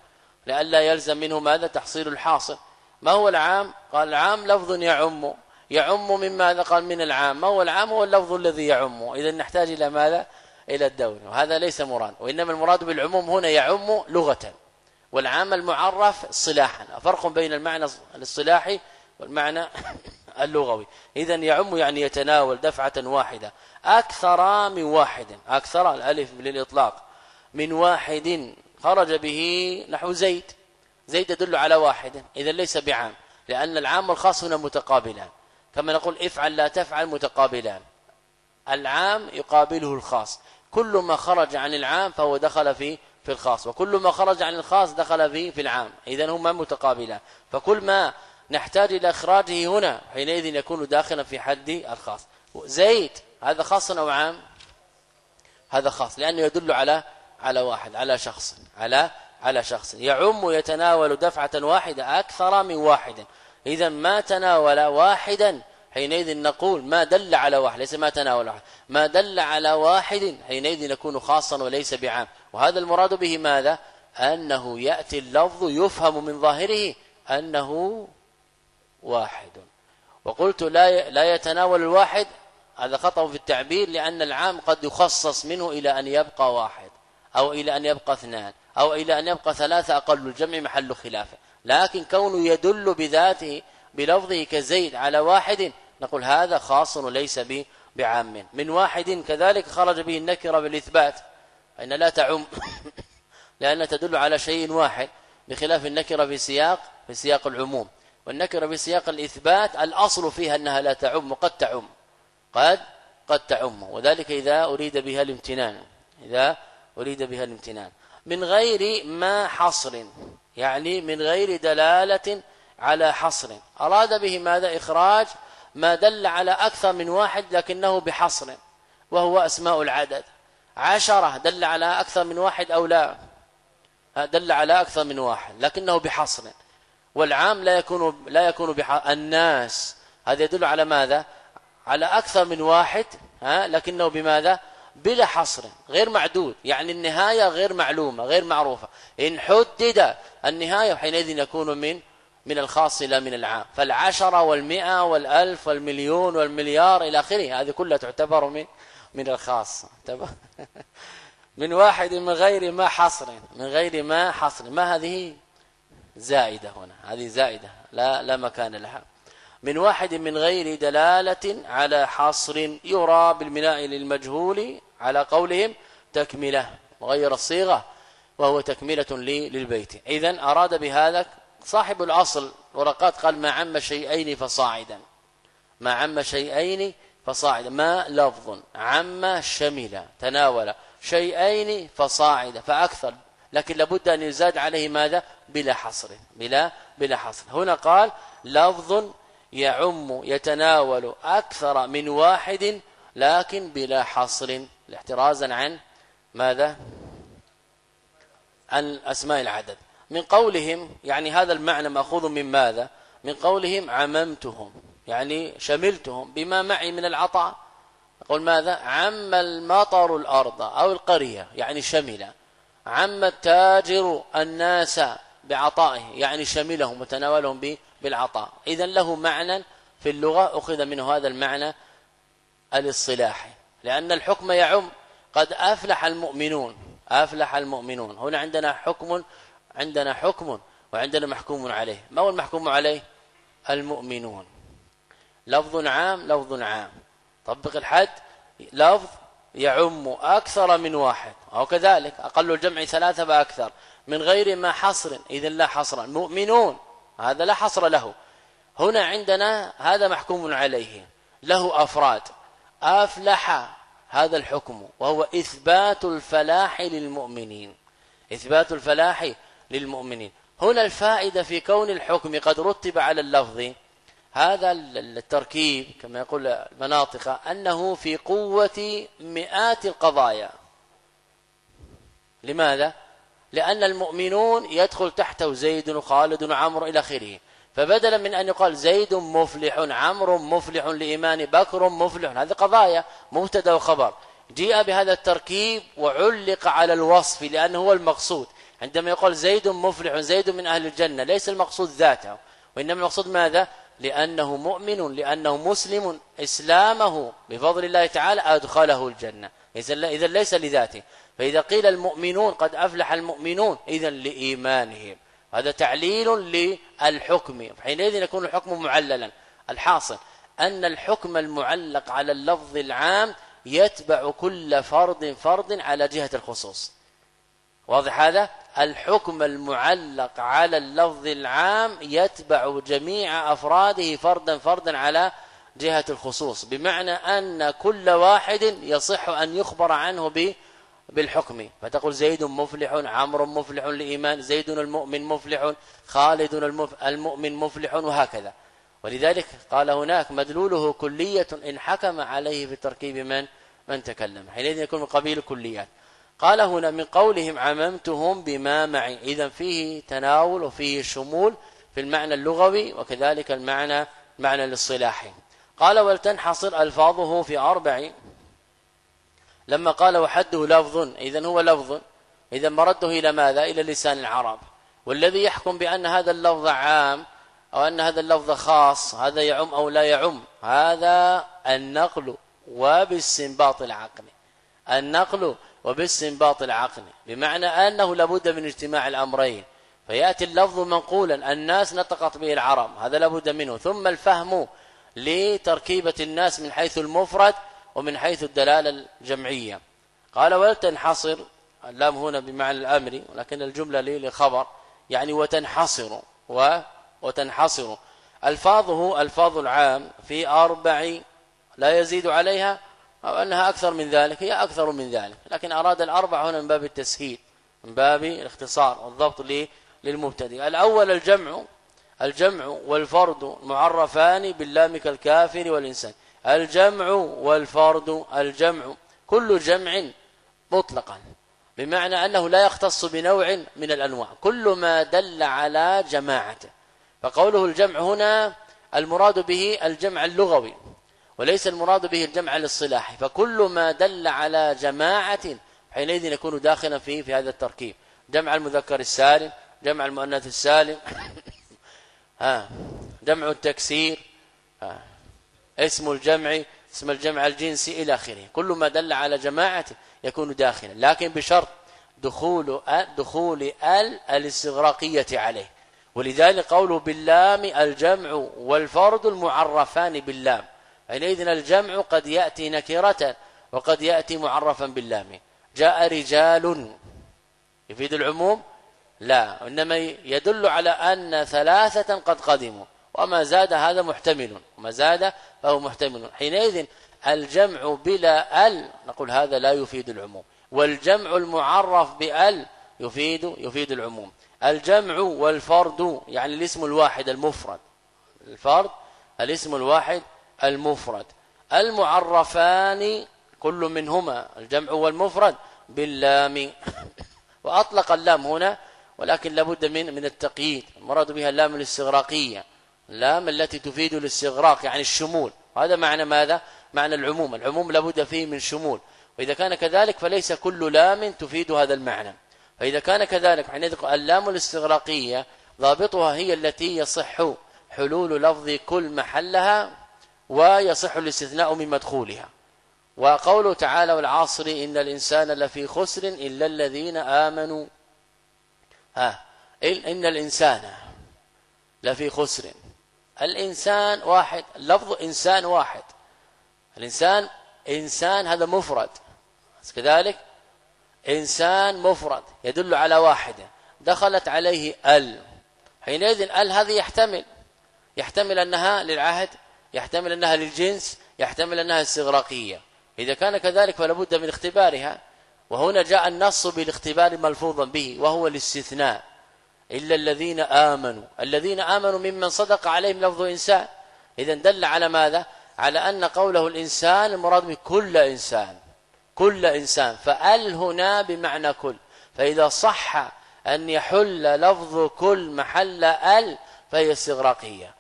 لئلا يلزم منه ماذا؟ تحصيل الحاصل. ما هو العام؟ قال العام لفظ يعم. يعم من ماذا؟ قال من العام. ما هو العام؟ هو اللفظ الذي يعم. اذا نحتاج إلى ماذا؟ إلى الدور وهذا ليس مراد وإنما المراد بالعموم هنا يعم لغة والعام المعرف صلاحا فرق بين المعنى الاصطلاحي والمعنى اللغوي. اذا يعم يعني يتناول دفعة واحدة أكثر من واحد أكثر الألف للإطلاق من واحد خرج به نحو زيد زيد يدل على واحد اذا ليس بعام لأن العام والخاص هنا متقابلان كما نقول افعل لا تفعل متقابلان العام يقابله الخاص. كل ما خرج عن العام فهو دخل في في الخاص. وكل ما خرج عن الخاص دخل في في العام. اذا هما متقابلان. فكل ما نحتاج إلى إخراجه هنا حينئذ يكون داخلا في حد الخاص. زيد هذا خاص أو عام؟ هذا خاص لأنه يدل على على واحد على شخص على على شخص. يعم يتناول دفعة واحدة أكثر من واحد. اذا ما تناول واحدا حينئذ نقول ما دل على واحد ليس ما تناول واحد ما دل على واحد حينئذ يكون خاصا وليس بعام. وهذا المراد به ماذا؟ أنه يأتي اللفظ يفهم من ظاهره أنه واحد. وقلت لا لا يتناول الواحد هذا خطأ في التعبير لأن العام قد يخصص منه إلى أن يبقى واحد أو إلى أن يبقى اثنان أو إلى أن يبقى ثلاثة أقل الجمع محل خلافة. لكن كونه يدل بذاته بلفظه كزيد على واحد نقول هذا خاص وليس بعام. من واحد كذلك خرج به النكرة بالإثبات فإن لا تعم لأن تدل على شيء واحد بخلاف النكرة في سياق في سياق العموم. والنكرة في سياق الإثبات الأصل فيها أنها لا تعم قد تعم. قد قد تعم. وذلك إذا أريد بها الامتنان. إذا أريد بها الامتنان. من غير ما حصر يعني من غير دلالة على حصر. أراد به ماذا؟ إخراج ما دل على أكثر من واحد لكنه بحصر وهو أسماء العدد. عشرة دل على أكثر من واحد أو لا؟ دل على أكثر من واحد لكنه بحصر. والعام لا يكون لا يكون بحصر الناس. هذا يدل على ماذا؟ على أكثر من واحد ها لكنه بماذا؟ بلا حصر غير معدود. يعني النهاية غير معلومة غير معروفة. إن حدد النهاية حينئذ يكون من من الخاص لا من العام. فالعشرة والمئة والألف والمليون والمليار إلى آخره هذه كلها تعتبر من من الخاص. من واحد من غير ما حصر من غير ما حصر. ما هذه؟ زائدة هنا. هذه زائدة. لا لا مكان لها. من واحد من غير دلالة على حصر يرى بالبناء للمجهول على قولهم تكملة وغير الصيغة وهو تكملة للبيت. إذا أراد بهذا صاحب الأصل ورقات قال ما عم شيئين فصاعدا. ما عم شيئين فصاعدا. ما لفظ. عم شمل. تناول. شيئين فصاعدا. فأكثر. لكن لابد أن يزاد عليه ماذا؟ بلا حصر. بلا بلا حصر. هنا قال لفظ يعم يتناول أكثر من واحد لكن بلا حصر. احترازا عن ماذا؟ عن أسماء العدد. من قولهم يعني هذا المعنى مأخوذ من ماذا؟ من قولهم عممتهم يعني شملتهم بما معي من العطاء. يقول ماذا؟ عم المطر الأرض أو القرية يعني شمل. عم التاجر الناس بعطائه يعني شملهم وتناولهم بالعطاء. اذا له معنى في اللغة أخذ منه هذا المعنى الاصطلاحي لأن الحكم يعم قد أفلح المؤمنون أفلح المؤمنون. هنا عندنا حكم عندنا حكم وعندنا محكوم عليه. ما هو المحكوم عليه؟ المؤمنون. لفظ عام لفظ عام. طبق الحد لفظ يعم أكثر من واحد. أو كذلك أقل الجمع ثلاثة فأكثر من غير ما حصر إذا لا حصر. مؤمنون هذا لا حصر له. هنا عندنا هذا محكوم عليه. له أفراد. أفلح هذا الحكم وهو إثبات الفلاح للمؤمنين. إثبات الفلاح للمؤمنين. هنا الفائدة في كون الحكم قد رتب على اللفظ. هذا التركيب كما يقول المناطق أنه في قوة مئات القضايا. لماذا؟ لأن المؤمنون يدخل تحته زيد وخالد وعمر إلى آخره. فبدلا من أن يقال زيد مفلح عمرو مفلح لإيمان بكر مفلح هذه قضايا مبتدأ وخبر. جيء بهذا التركيب وعلق على الوصف لأنه هو المقصود. عندما يقول زيد مفلح زيد من أهل الجنة ليس المقصود ذاته وإنما المقصود ماذا؟ لأنه مؤمن لأنه مسلم إسلامه بفضل الله تعالى أدخله الجنة. إذا ليس لذاته. فإذا قيل المؤمنون قد أفلح المؤمنون إذا لإيمانهم. هذا تعليل للحكم. حينئذ يكون الحكم معللا. الحاصل أن الحكم المعلق على اللفظ العام يتبع كل فرد فرد على جهة الخصوص. واضح هذا؟ الحكم المعلق على اللفظ العام يتبع جميع أفراده فردا فردا على جهة الخصوص بمعنى أن كل واحد يصح أن يخبر عنه ب بالحكم. فتقول زيد مفلح عمرو مفلح لايمان زيد المؤمن مفلح خالد المؤمن مفلح وهكذا. ولذلك قال هناك مدلوله كلية إن حكم عليه في تركيب من من تكلم. حينئذ يكون من قبيل الكليات قال هنا من قولهم عممتهم بما معي. اذا فيه تناول وفيه شمول في المعنى اللغوي وكذلك المعنى معنى الاصطلاحي قال ولتنحصر ألفاظه في أربع. لما قال وحده لفظ اذا هو لفظ. اذا مرده إلى ماذا؟ إلى لسان العرب. والذي يحكم بأن هذا اللفظ عام أو أن هذا اللفظ خاص هذا يعم أو لا يعم هذا النقل وباستنباط العقل. النقل وباستنباط العقل بمعنى أنه لابد من اجتماع الأمرين. فيأتي اللفظ منقولا الناس نطقت به العرب هذا لابد منه. ثم الفهم لتركيبة الناس من حيث المفرد ومن حيث الدلالة الجمعية. قال ولا تنحصر اللام هنا بمعنى الأمر ولكن الجملة لي لخبر يعني وتنحصر و وتنحصر ألفاظه ألفاظ العام في أربع لا يزيد عليها أو أنها أكثر من ذلك هي أكثر من ذلك. لكن أراد الأربع هنا من باب التسهيل من باب الاختصار والضبط للمبتدئ. الأول الجمع الجمع والفرد معرفان باللام كالكافر والإنسان. الجمع والفرد الجمع كل جمع مطلقا. بمعنى أنه لا يختص بنوع من الأنواع. كل ما دل على جماعته. فقوله الجمع هنا المراد به الجمع اللغوي. وليس المراد به الجمع الاصطلاحي فكل ما دل على جماعة حينئذ يكون داخلا فيه في هذا التركيب. جمع المذكر السالم جمع المؤنث السالم ها جمع التكسير ها اسم الجمع اسم الجمع الجنسي إلى آخره. كل ما دل على جماعة يكون داخلا. لكن بشرط دخول دخول ال الاستغراقية عليه. ولذلك قوله باللام الجمع والفرد المعرفان باللام. حينئذ الجمع قد يأتي نكرة وقد يأتي معرفا باللام. جاء رجال. يفيد العموم؟ لا. إنما يدل على أن ثلاثة قد قدموا. وما زاد هذا محتمل. وما زاد فهو محتمل. حينئذ الجمع بلا ال نقول هذا لا يفيد العموم. والجمع المعرف بال يفيد يفيد العموم. الجمع والفرد يعني الاسم الواحد المفرد. الفرد الاسم الواحد المفرد. المعرفان كل منهما الجمع والمفرد باللام. وأطلق اللام هنا ولكن لابد من من التقييد. المراد بها اللام الاستغراقية. اللام التي تفيد الاستغراق يعني الشمول. وهذا معنى ماذا؟ معنى العموم. العموم لابد فيه من شمول. وإذا كان كذلك فليس كل لام تفيد هذا المعنى. فإذا كان كذلك حينئذ اللام الاستغراقية ضابطها هي التي يصح حلول لفظ كل محلها ويصح الاستثناء من مدخولها. وقوله تعالى والعصر إن الإنسان لفي خسر إلا الذين آمنوا. ها ان الإنسان لفي خسر. الإنسان واحد لفظ إنسان واحد. الإنسان إنسان هذا مفرد. كذلك إنسان مفرد يدل على واحدة دخلت عليه ال. حينئذ ال هذه يحتمل. يحتمل أنها للعهد يحتمل أنها للجنس يحتمل أنها استغراقية. إذا كان كذلك فلا بد من اختبارها. وهنا جاء النص بالاختبار ملفوظا به وهو الاستثناء. إلا الذين آمنوا. الذين آمنوا ممن صدق عليهم لفظ إنسان. اذا دل على ماذا؟ على أن قوله الإنسان المراد به كل إنسان. كل إنسان. فأل هنا بمعنى كل. فإذا صح أن يحل لفظ كل محل أل فهي استغراقية.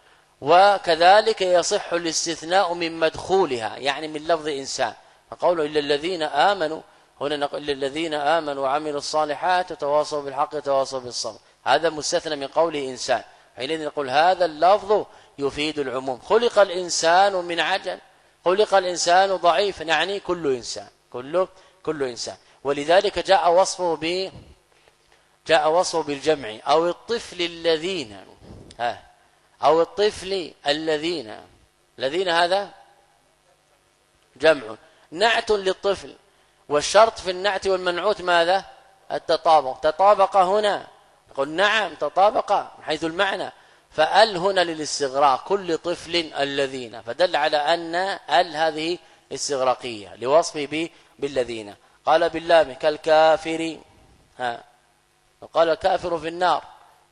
وكذلك يصح الاستثناء من مدخولها يعني من لفظ إنسان. فقوله إلا الذين آمنوا هنا نقول إلا الذين آمنوا وعملوا الصالحات وتواصوا بالحق وتواصوا بالصبر. هذا مستثنى من قوله إنسان. حينئذ نقول هذا اللفظ يفيد العموم. خلق الإنسان من عجل خلق الإنسان ضعيفا يعني كل إنسان كل كل إنسان. ولذلك جاء وصفه ب جاء وصفه بالجمع أو الطفل الذين ها أو الطفل الذين الذين هذا جمع. نعت للطفل. والشرط في النعت والمنعوت ماذا؟ التطابق. تطابق هنا. قل نعم تطابق من حيث المعنى. فأل هنا للاستغراق كل طفل الذين. فدل على أن أل هذه استغراقية لوصفه بالذين. قال باللام كالكافر. ها. وقال الكافر في النار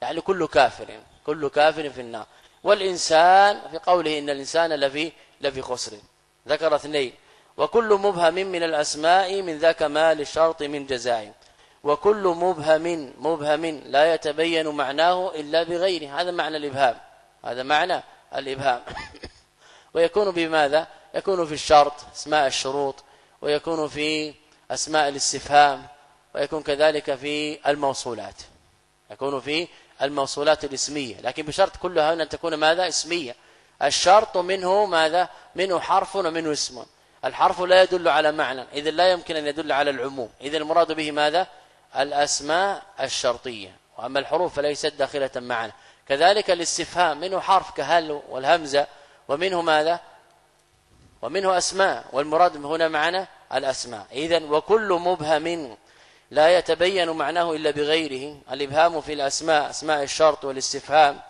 يعني كل كافر كل كافر في النار. والإنسان في قوله إن الإنسان لفي لفي خسر. ذكر اثنين. وكل مبهم من الأسماء من ذاك ما للشرط من جزاء. وكل مبهم مبهم لا يتبين معناه إلا بغيره. هذا معنى الإبهام. هذا معنى الإبهام. ويكون بماذا؟ يكون في الشرط أسماء الشروط. ويكون في أسماء الاستفهام. ويكون كذلك في الموصولات. يكون في الموصولات الاسمية. لكن بشرط كلها أن تكون ماذا؟ اسمية. الشرط منه ماذا؟ منه حرف ومنه اسم. الحرف لا يدل على معنى اذا لا يمكن أن يدل على العموم. اذا المراد به ماذا؟ الأسماء الشرطية. وأما الحروف فليست داخلة معنا. كذلك الاستفهام منه حرف كهل والهمزة ومنه ماذا؟ ومنه أسماء والمراد هنا معنا الأسماء. إذا وكل مبهم لا يتبين معناه إلا بغيره. الإبهام في الأسماء أسماء الشرط والاستفهام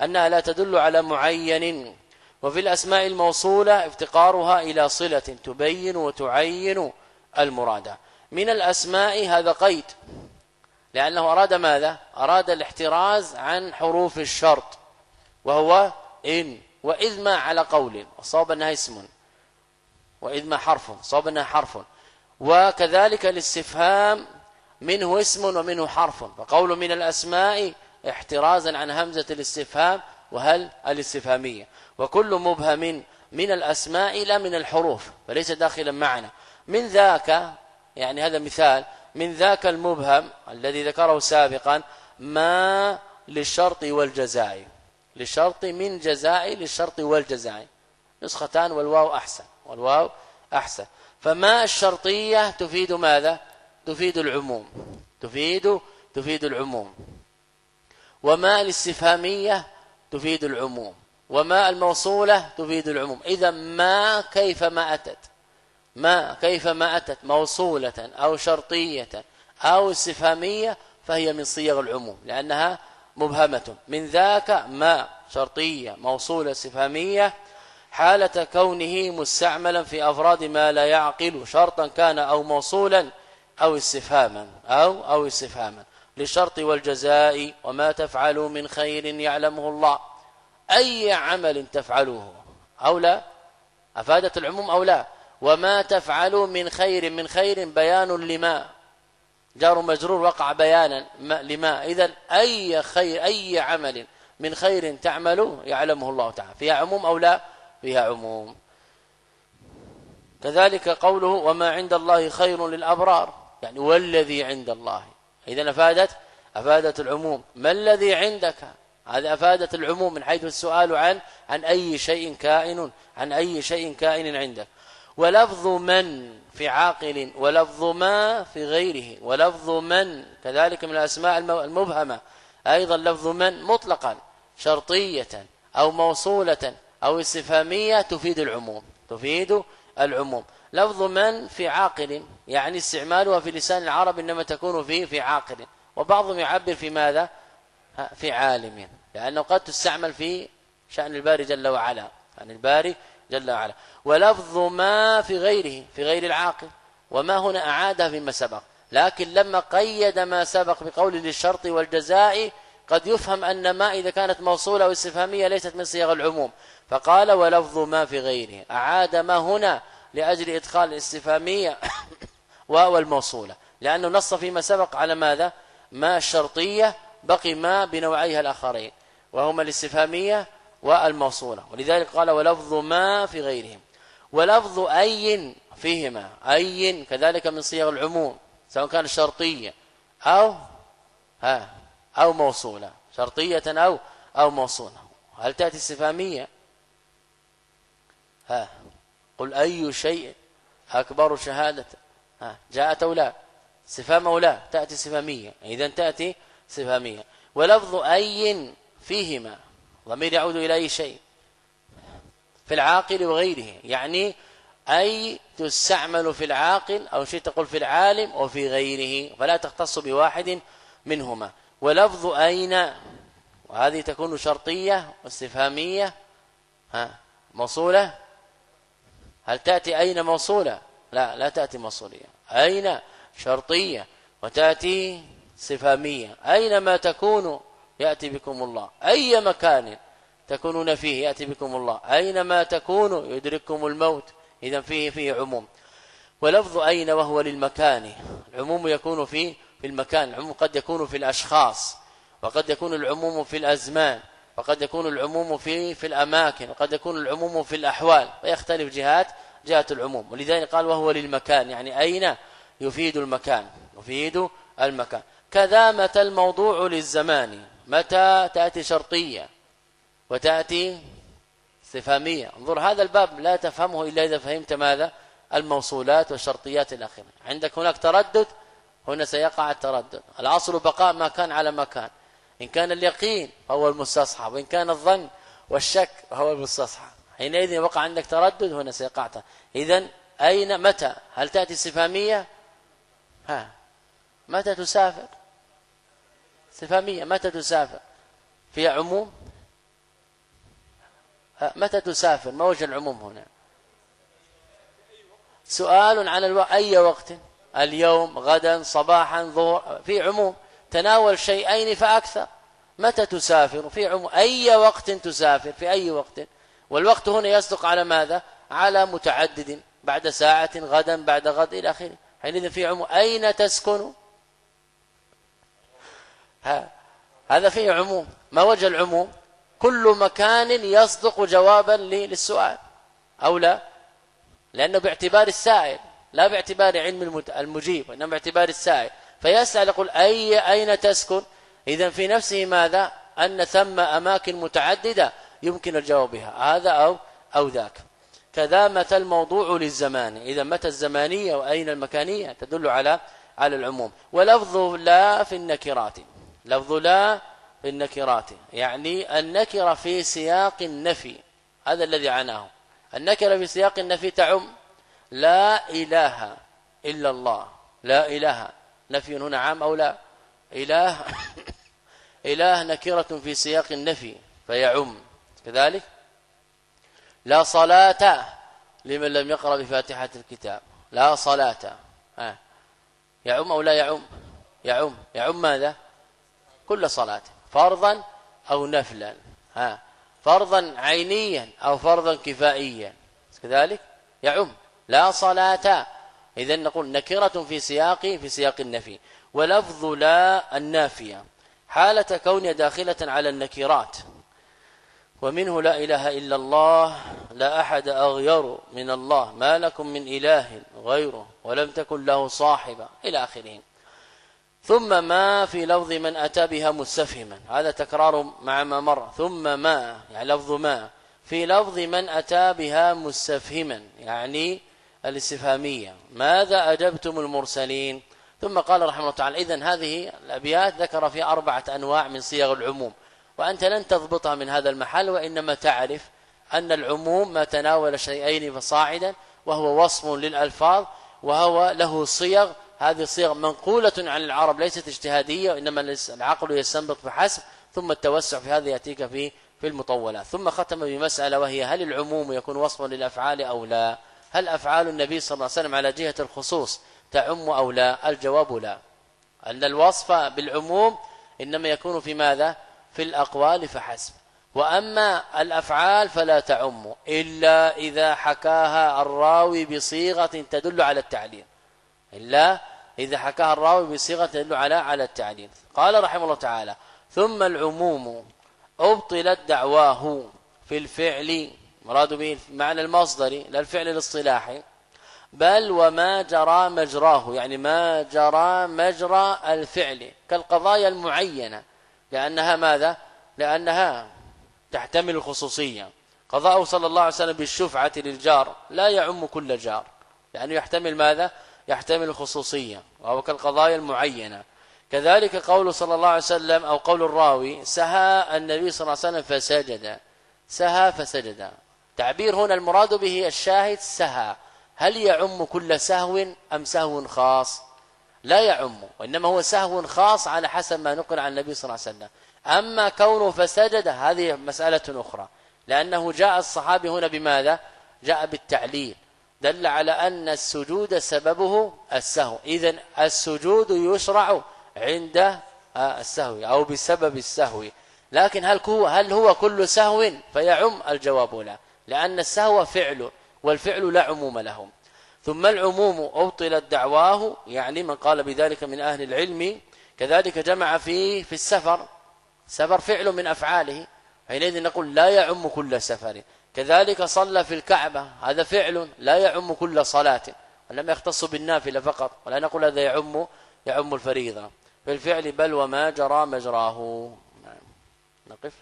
أنها لا تدل على معين. وفي الأسماء الموصولة افتقارها إلى صلة تبين وتعين المراد. من الأسماء هذا قيد لأنه أراد ماذا؟ أراد الاحتراز عن حروف الشرط وهو إن. وإذ ما على قول وصاب أنها اسم. وإذ ما حرف صاب أنها حرف. وكذلك الاستفهام منه اسم ومنه حرف. فقول من الأسماء احترازا عن همزة الاستفهام وهل الاستفهامية. وكل مبهم من الأسماء لا من الحروف فليس داخلا معنا. من ذاك يعني هذا مثال من ذاك المبهم الذي ذكره سابقا ما للشرط والجزاء. للشرط من جزاء للشرط والجزاء. نسختان والواو أحسن والواو أحسن. فما الشرطية تفيد ماذا؟ تفيد العموم. تفيد تفيد العموم. وما الاستفهامية تفيد العموم. وما الموصولة تفيد العموم. إذا ما كيف ما أتت؟ ما كيف ما أتت؟ موصولة أو شرطية أو استفهامية فهي من صيغ العموم لأنها مبهمة. من ذاك ما شرطية موصولة استفهامية حالة كونه مستعملا في أفراد ما لا يعقل شرطا كان أو موصولا أو استفهاما أو أو استفهاما. للشرط والجزاء وما تفعلوا من خير يعلمه الله. أي عمل تفعلوه أو لا؟ أفادت العموم أو لا؟ وما تفعلوا من خير من خير بيان لما. جار مجرور وقع بيانا لما. إذا أي خير أي عمل من خير تعملوا يعلمه الله تعالى. فيها عموم أو لا؟ فيها عموم. كذلك قوله وما عند الله خير للأبرار. يعني والذي عند الله. إذا أفادت أفادت العموم. ما الذي عندك؟ هذا أفادت العموم من حيث السؤال عن عن أي شيء كائن عن أي شيء كائن عندك. ولفظ من في عاقل ولفظ ما في غيره. ولفظ من كذلك من الأسماء المبهمة. أيضا لفظ من مطلقا شرطية أو موصولة أو استفهامية تفيد العموم تفيد العموم. لفظ من في عاقل يعني استعمالها في لسان العرب إنما تكون في في عاقل. وبعضهم يعبر في ماذا؟ في عالم. لأنه قد تستعمل في شأن الباري جل وعلا. عن الباري جل وعلا. ولفظ ما في غيره في غير العاقل. وما هنا أعادها فيما سبق. لكن لما قيد ما سبق بقول للشرط والجزاء قد يفهم أن ما إذا كانت موصولة أو استفهامية ليست من صيغ العموم. فقال ولفظ ما في غيره. أعاد ما هنا لأجل إدخال الاستفهامية. واو الموصوله لأنه نص فيما سبق على ماذا؟ ما الشرطية بقي ما بنوعيها الآخرين وهما الاستفهامية والموصولة. ولذلك قال ولفظ ما في غيرهم. ولفظ أي فيهما أي كذلك من صيغ العموم سواء كان شرطية أو ها أو موصولة. شرطية أو أو موصولة. هل تأتي استفهامية؟ ها. قل أي شيء أكبر شهادة ها جاءت أو لا؟ استفهام أو لا؟ تأتي استفهامية إذا تأتي استفهامية ولفظ أي فيهما؟ ضمير يعود إلى أي شيء؟ في العاقل وغيره. يعني أي تستعمل في العاقل أو شيء تقول في العالم وفي غيره فلا تختص بواحد منهما. ولفظ أين؟ وهذه تكون شرطية واستفهامية. ها موصولة؟ هل تأتي أين موصولة؟ لا لا تأتي موصولية. أين؟ شرطية. وتأتي صفامية. أينما تكونوا يأتي بكم الله. أي مكان تكونون فيه؟ يأتي بكم الله. أينما تكونوا يدرككم الموت. إذا فيه فيه عموم. ولفظ أين وهو للمكان؟ العموم يكون في في المكان. العموم قد يكون في الأشخاص. وقد يكون العموم في الأزمان. وقد يكون العموم في في الأماكن. وقد يكون العموم في الأحوال. ويختلف جهات جهه العموم. ولذلك قال وهو للمكان يعني أين يفيد المكان؟ يفيد المكان. كذا متى الموضوع للزمان. متى تأتي شرطية وتأتي استفهامية؟ انظر هذا الباب لا تفهمه إلا إذا فهمت ماذا؟ الموصولات والشرطيات الاخره عندك هناك تردد؟ هنا سيقع التردد. الأصل بقاء ما كان على مكان. إن كان اليقين فهو المستصحب وإن كان الظن والشك فهو المستصحب. حينئذ وقع عندك تردد هنا سيقع إذا أين متى؟ هل تأتي استفهامية؟ ها. متى تسافر؟ استفهامية. متى تسافر؟ في عموم؟ متى تسافر؟ ما وجه العموم هنا؟ سؤال عن الوقت أي وقت؟ اليوم غدا صباحا ظهر. في عموم تناول شيئين فأكثر. متى تسافر؟ في عموم أي وقت تسافر؟ في أي وقت؟ والوقت هنا يصدق على ماذا؟ على متعدد بعد ساعة غدا بعد غد إلى آخره. حينئذ في عموم أين تسكن؟ ها هذا فيه عموم. ما وجه العموم؟ كل مكان يصدق جوابا للسؤال. أو لا؟ لأنه باعتبار السائل لا باعتبار علم المجيب وإنما باعتبار السائل. فيسأل يقول أي أين تسكن؟ إذا في نفسه ماذا؟ أن ثم أماكن متعددة. يمكن الجواب بها هذا أو أو ذاك. كذا متى الموضوع للزمان. إذا متى الزمانية وأين المكانية تدل على على العموم. ولفظ لا في النكرات. لفظ لا في النكرات. يعني النكرة في سياق النفي. هذا الذي عناه النكرة في سياق النفي تعم. لا إله إلا الله. لا إله. نفي هنا عام أو لا؟ إله. إله نكرة في سياق النفي. فيعم. كذلك؟ لا صلاة لمن لم يقرأ بفاتحة الكتاب. لا صلاة. ها. يعم أو لا يعم؟ يعم. يعم ماذا؟ كل صلاة. فرضا أو نفلا. ها. فرضا عينيا أو فرضا كفائيا. كذلك؟ يعم. لا صلاة. إذا نقول نكرة في سياق في سياق النفي. ولفظ لا النافية. حالة كونها داخلة على النكرات. ومنه لا إله إلا الله لا أحد أغير من الله ما لكم من إله غيره ولم تكن له صاحبة إلى آخره. ثم ما في لفظ من أتى بها مستفهما هذا تكرار مع ما مر. ثم ما يعني لفظ ما في لفظ من أتى بها مستفهما يعني الاستفهامية. ماذا أجبتم المرسلين؟ ثم قال رحمه الله تعالى إذن هذه الأبيات ذكر فيها أربعة أنواع من صيغ العموم. وأنت لن تضبطها من هذا المحل وإنما تعرف أن العموم ما تناول شيئين فصاعدا وهو وصف للألفاظ وهو له صيغ. هذه الصيغ منقولة عن العرب ليست اجتهادية وإنما العقل يستنبط فحسب ثم التوسع في هذا يأتيك في في المطولات. ثم ختم بمسألة وهي هل العموم يكون وصفا للأفعال أو لا؟ هل أفعال النبي صلى الله عليه وسلم على جهة الخصوص تعم أو لا؟ الجواب لا. أن الوصف بالعموم إنما يكون في ماذا؟ في الأقوال فحسب. وأما الأفعال فلا تعم إلا إذا حكاها الراوي بصيغة تدل على التعليل إلا إذا حكاها الراوي بصيغة تدل على على التعليل قال رحمه الله تعالى ثم العموم أبطلت دعواه في الفعل مراد به معنى المصدري لا الفعل الاصطلاحي بل وما جرى مجراه يعني ما جرى مجرى الفعل كالقضايا المعينة. لأنها ماذا؟ لأنها تحتمل الخصوصية قضاءه صلى الله عليه وسلم بالشفعة للجار لا يعم كل جار. لأنه يحتمل ماذا؟ يحتمل الخصوصية وهو كالقضايا المعينة. كذلك قول صلى الله عليه وسلم أو قول الراوي سهى النبي صلى الله عليه وسلم فسجد. سهى فسجد. تعبير هنا المراد به الشاهد سهى. هل يعم كل سهو أم سهو خاص؟ لا يعم وإنما هو سهو خاص على حسب ما نقل عن النبي صلى الله عليه وسلم. أما كونه فسجد هذه مسألة أخرى. لأنه جاء الصحابي هنا بماذا؟ جاء بالتعليل. دل على أن السجود سببه السهو. إذا السجود يشرع عند السهو أو بسبب السهو. لكن هل هو هل هو كل سهو؟ فيعم الجواب لا. لأن السهو فعل والفعل لا عموم له. ثم العموم أبطلت دعواه يعني من قال بذلك من أهل العلم كذلك جمع فيه في السفر سفر فعل من أفعاله حينئذ نقول لا يعم كل سفر. كذلك صلى في الكعبة هذا فعل لا يعم كل صلاة ولم يختص بالنافلة فقط ولا نقول هذا يعم يعم الفريضة. بالفعل بل وما جرى مجراه. نعم. نقف.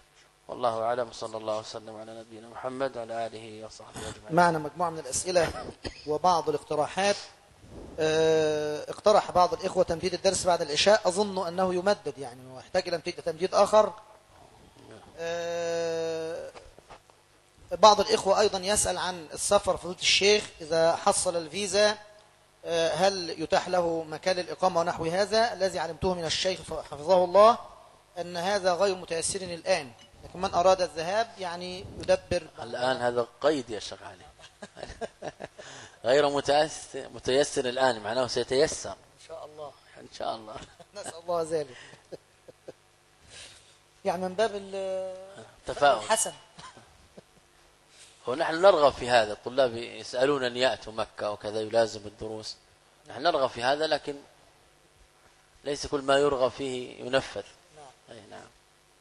والله أعلم صلى الله وسلم على نبينا محمد وعلى آله وصحبه أجمعين. معنا مجموعة من الأسئلة وبعض الاقتراحات. آه، اقترح بعض الإخوة تمديد الدرس بعد العشاء. أظن أنه يمدد يعني ويحتاج إلى تمديد آخر. آه، بعض الإخوة أيضا يسأل عن السفر فضيلة الشيخ. إذا حصل الفيزا آه، هل يتاح له مكان الإقامة ونحو هذا؟ الذي علمته من الشيخ حفظه الله أن هذا غير متيسر الآن. لكن من أراد الذهاب يعني يدبر. الآن هذا قيد يا شيخ علي. غير متيسر, متيسر الآن معناه سيتيسر. إن شاء الله. إن شاء الله. نسأل الله ذلك. يعني من باب ال- تفاؤل. الحسن. ونحن نرغب في هذا. الطلاب يسألون أن يأتوا مكة وكذا يلازم الدروس. نحن نرغب في هذا لكن ليس كل ما يرغب فيه ينفذ. أي نعم.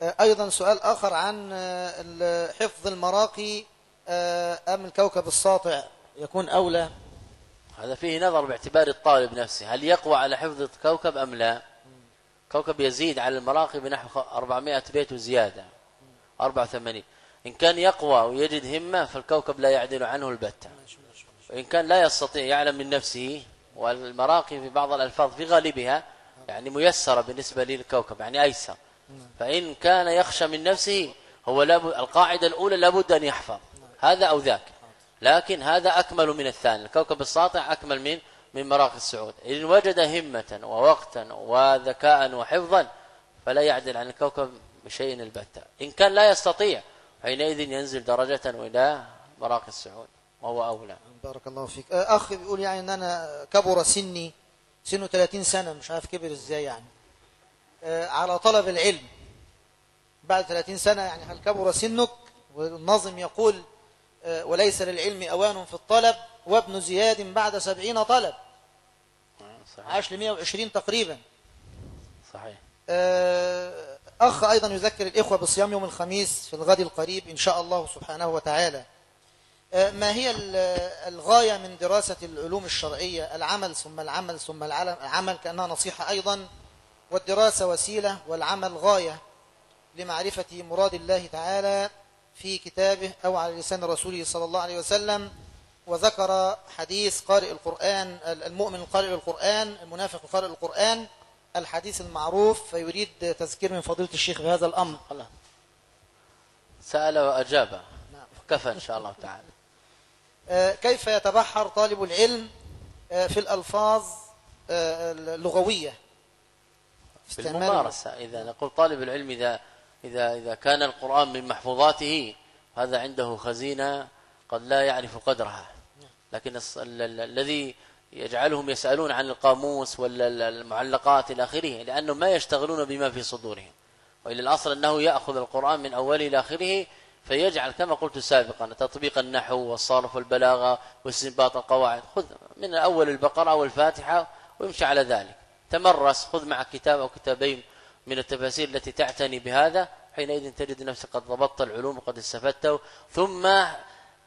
أيضا سؤال آخر عن آه، حفظ المراقي آه، أم الكوكب الساطع؟ يكون أولى. هذا فيه نظر باعتبار الطالب نفسه. هل يقوى على حفظ كوكب أم لا؟ كوكب يزيد على المراقي بنحو خ- 400 بيت وزيادة 84 إن كان يقوى ويجد همة فالكوكب لا يعدل عنه البتة. وإن كان لا يستطيع يعلم من نفسه. والمراقي في بعض الألفاظ في غالبها يعني ميسرة بالنسبة للكوكب يعني أيسر. فإن كان يخشى من نفسه هو لابد القاعدة الأولى لابد أن يحفظ. هذا أو ذاك. لكن هذا أكمل من الثاني. الكوكب الساطع أكمل من من مراقي السعود. إن وجد همة ووقتا وذكاء وحفظا فلا يعدل عن الكوكب بشيء البتة. إن كان لا يستطيع حينئذ ينزل درجة إلى مراقي السعود وهو أولى. بارك الله فيك. أخ بيقول يعني أن أنا كبر سني سنه 30 سنة مش عارف كبر إزاي يعني. على طلب العلم. بعد 30 سنة يعني هل كبر سنك؟ والناظم يقول آه، وليس للعلم أوان في الطلب وابن زياد بعد سبعين طلب. صحيح. عاش ل 120 تقريبا. صحيح. آه، أخ أيضا يذكر الإخوة بصيام يوم الخميس في الغد القريب إن شاء الله سبحانه وتعالى. آه، ما هي ال- الغاية من دراسة العلوم الشرعية؟ العمل ثم العمل ثم العمل كأنها نصيحة أيضا. والدراسة وسيلة والعمل غاية لمعرفة مراد الله تعالى في كتابه أو على لسان رسوله صلى الله عليه وسلم. وذكر حديث قارئ القرآن المؤمن القارئ للقرآن المنافق القارئ للقرآن الحديث المعروف فيريد تذكير من فضيلة الشيخ في هذا الأمر. خلاص سأل وأجاب. نعم. كفى إن شاء الله تعالى. آه، كيف يتبحر طالب العلم آه، في الألفاظ آه، اللغوية؟ بالممارسة إذا نقول طالب العلم إذا إذا إذا كان القرآن من محفوظاته هذا عنده خزينة قد لا يعرف قدرها. لكن الذي يجعلهم يسألون عن القاموس ولا المعلقات إلى آخره لأنهم ما يشتغلون بما في صدورهم. وإلى الأصل أنه يأخذ القرآن من أوله إلى آخره فيجعل كما قلت سابقا تطبيق النحو والصرف والبلاغة واستنباط القواعد. خذ من أول البقرة والفاتحة ويمشي على ذلك. تمرس خذ معك كتاب أو كتابين من التفاسير التي تعتني بهذا حينئذ تجد نفسك قد ضبطت العلوم وقد استفدت ثم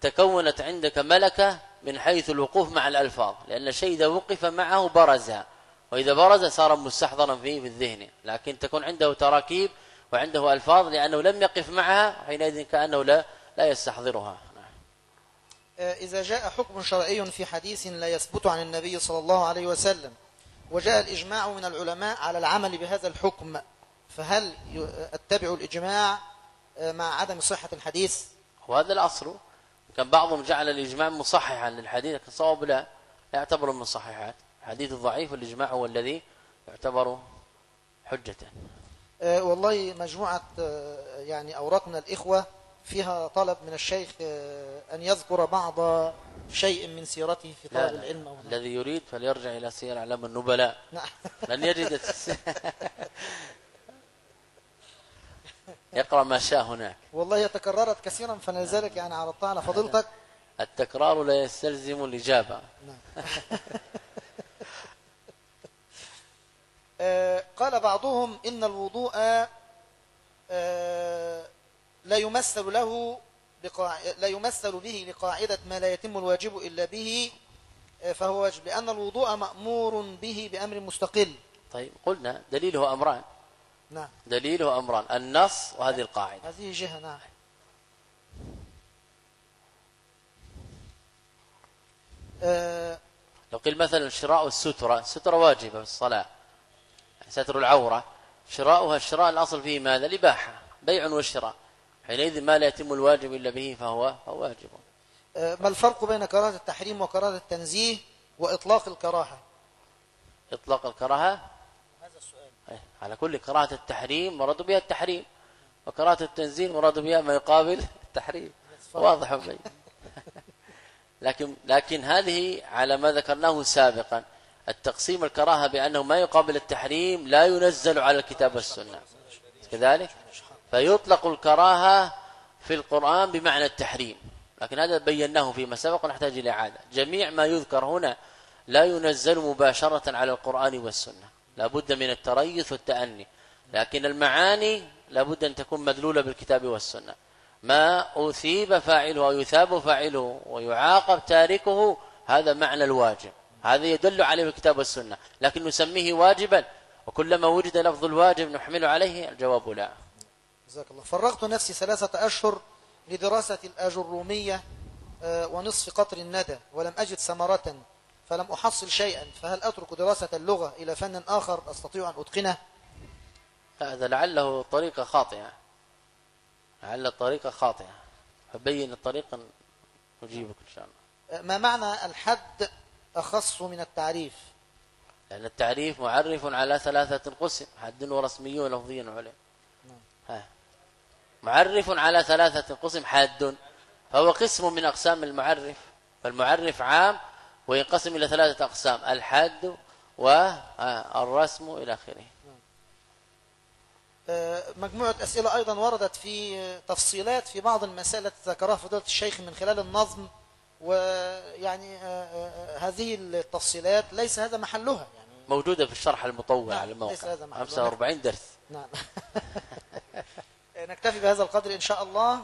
تكونت عندك ملكة من حيث الوقوف مع الألفاظ لأن الشيء إذا وقف معه برز وإذا برز صار مستحضرا فيه في الذهن لكن تكون عنده تراكيب وعنده ألفاظ لأنه لم يقف معها حينئذ كأنه لا لا يستحضرها. إذا جاء حكم شرعي في حديث لا يثبت عن النبي صلى الله عليه وسلم وجاء الإجماع من العلماء على العمل بهذا الحكم فهل أتبع الإجماع آه، مع عدم صحة الحديث؟ وهذا الأصل كان بعضهم جعل الإجماع مصححا للحديث لكن الصواب لا لا يعتبر من المصححات الحديث الضعيف والإجماع هو الذي يعتبر حجة. آه، والله مجموعة آه، يعني أوراق من الإخوة فيها طلب من الشيخ أن يذكر بعض شيء من سيرته في طلب. العلم أو الذي يريد فليرجع إلى سير أعلام النبلاء. نعم. لن يجد يقرأ ما شاء هناك. والله هي تكررت كثيرا فلذلك يعني عرضتها على فضيلتك التكرار لا يستلزم الإجابة. نعم. آه، قال بعضهم إن الوضوء آه، لا يمثل له بقاع... لا يمثل به لقاعدة ما لا يتم الواجب إلا به آه، فهو واجب لأن الوضوء مأمور به بأمر مستقل. طيب قلنا دليله أمران. نعم. دليله أمران النص وهذه القاعدة. هذه جهة نعم. آه، لو قيل مثلا شراء السترة السترة واجبة في الصلاة ستر العورة شراؤها الشراء الأصل فيه ماذا؟ الإباحة بيع وشراء. حينئذ ما لا يتم الواجب إلا به فهو واجب. آه، ما الفرق بين كراهة التحريم وكراهة التنزيه وإطلاق الكراهة؟ إطلاق الكراهة؟ هذا السؤال. أي، على كل كراهة التحريم مراد بها التحريم وكراهة التنزيل مراد بها ما يقابل التحريم. واضح بي لكن لكن هذه على ما ذكرناه سابقا التقسيم الكراهة بأنه ما يقابل التحريم لا ينزل على الكتاب والسنة. كذلك؟ فيطلق الكراهة في القرآن بمعنى التحريم. لكن هذا بيناه فيما سبق ونحتاج إلى إعادة. جميع ما يذكر هنا لا ينزل مباشرة على القرآن والسنة. لا بد من التريث والتأني. لكن المعاني لا بد أن تكون مدلولة بالكتاب والسنة. ما أثيب فاعله ويثاب فاعله ويعاقب تاركه هذا معنى الواجب. هذا يدل عليه الكتاب والسنة. لكن نسميه واجبا وكلما وجد لفظ الواجب نحمل عليه الجواب لا. جزاك الله. فرغت نفسي ثلاثة أشهر لدراسة الأجرومية آه، ونصف قطر الندى ولم أجد ثمرة فلم أحصل شيئا. فهل أترك دراسة اللغة إلى فن آخر أستطيع أن أتقنه؟ هذا لعله طريقة خاطئة. لعل الطريقة خاطئة. فبين الطريقة نجيبك إن شاء الله. آه، ما معنى الحد أخص من التعريف؟ لأن التعريف معرف على ثلاثة قسم حد ورسمي ولفظي وعلم ها. معرف على ثلاثة قسم حاد. فهو قسم من أقسام المعرف فالمعرف عام وينقسم إلى ثلاثة أقسام الحد والرسم إلى آخره. آه، مجموعة أسئلة أيضا وردت في آه، تفصيلات في بعض المسائل التي ذكرها فضيلة الشيخ من خلال النظم ويعني آه، آه، هذه التفصيلات. ليس هذا محلها يعني. موجودة في الشرح المطول نعم، على الموقع. محل. 45 درس. نعم. نكتفي بهذا القدر إن شاء الله.